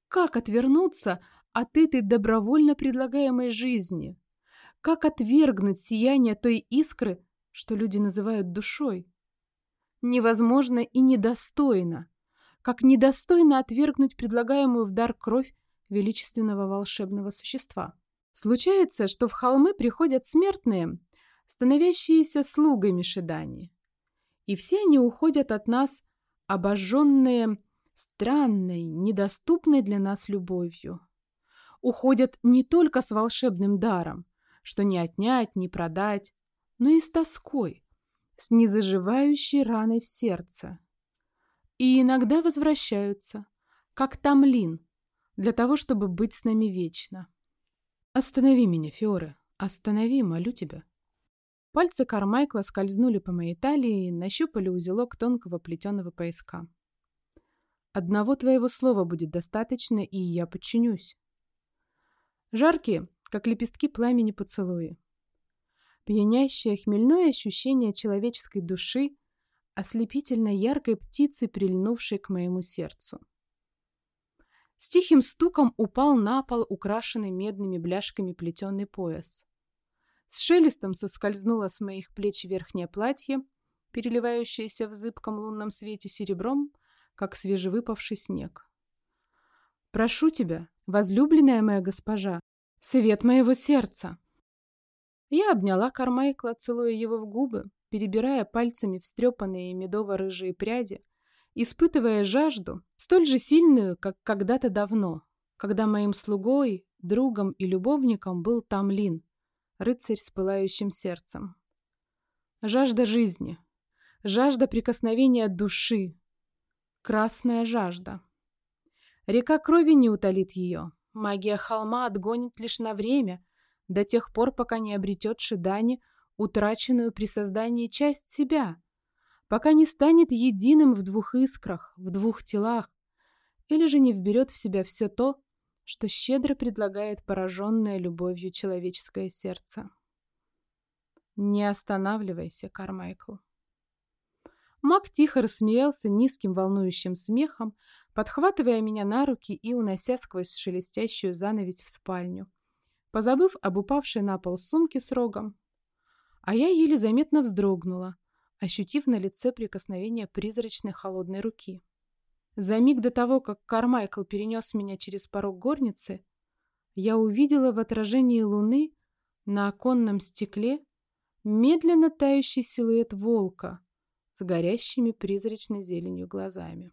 Как отвернуться от этой добровольно предлагаемой жизни? Как отвергнуть сияние той искры, что люди называют душой? Невозможно и недостойно как недостойно отвергнуть предлагаемую в дар кровь величественного волшебного существа. Случается, что в холмы приходят смертные, становящиеся слугами Шидани. И все они уходят от нас, обожженные странной, недоступной для нас любовью. Уходят не только с волшебным даром, что не отнять, не продать, но и с тоской, с незаживающей раной в сердце. И иногда возвращаются, как Тамлин, для того, чтобы быть с нами вечно. Останови меня, Фиоре, останови, молю тебя. Пальцы Кармайкла скользнули по моей талии и нащупали узелок тонкого плетеного пояска. Одного твоего слова будет достаточно, и я подчинюсь. Жаркие, как лепестки пламени поцелуи. Пьянящее хмельное ощущение человеческой души, ослепительно яркой птицы, прильнувшей к моему сердцу. С тихим стуком упал на пол украшенный медными бляшками плетеный пояс. С шелестом соскользнуло с моих плеч верхнее платье, переливающееся в зыбком лунном свете серебром, как свежевыпавший снег. «Прошу тебя, возлюбленная моя госпожа, совет моего сердца!» Я обняла Кармайкла, целуя его в губы, перебирая пальцами встрепанные медово-рыжие пряди, испытывая жажду, столь же сильную, как когда-то давно, когда моим слугой, другом и любовником был Тамлин, рыцарь с пылающим сердцем. Жажда жизни, жажда прикосновения души, красная жажда. Река крови не утолит ее, магия холма отгонит лишь на время, до тех пор, пока не обретет Шидани утраченную при создании часть себя — пока не станет единым в двух искрах, в двух телах, или же не вберет в себя все то, что щедро предлагает пораженное любовью человеческое сердце. Не останавливайся, Кармайкл. Мак тихо рассмеялся низким волнующим смехом, подхватывая меня на руки и унося сквозь шелестящую занавесь в спальню, позабыв об упавшей на пол сумке с рогом. А я еле заметно вздрогнула, ощутив на лице прикосновение призрачной холодной руки. За миг до того, как Кармайкл перенес меня через порог горницы, я увидела в отражении луны на оконном стекле медленно тающий силуэт волка с горящими призрачной зеленью глазами.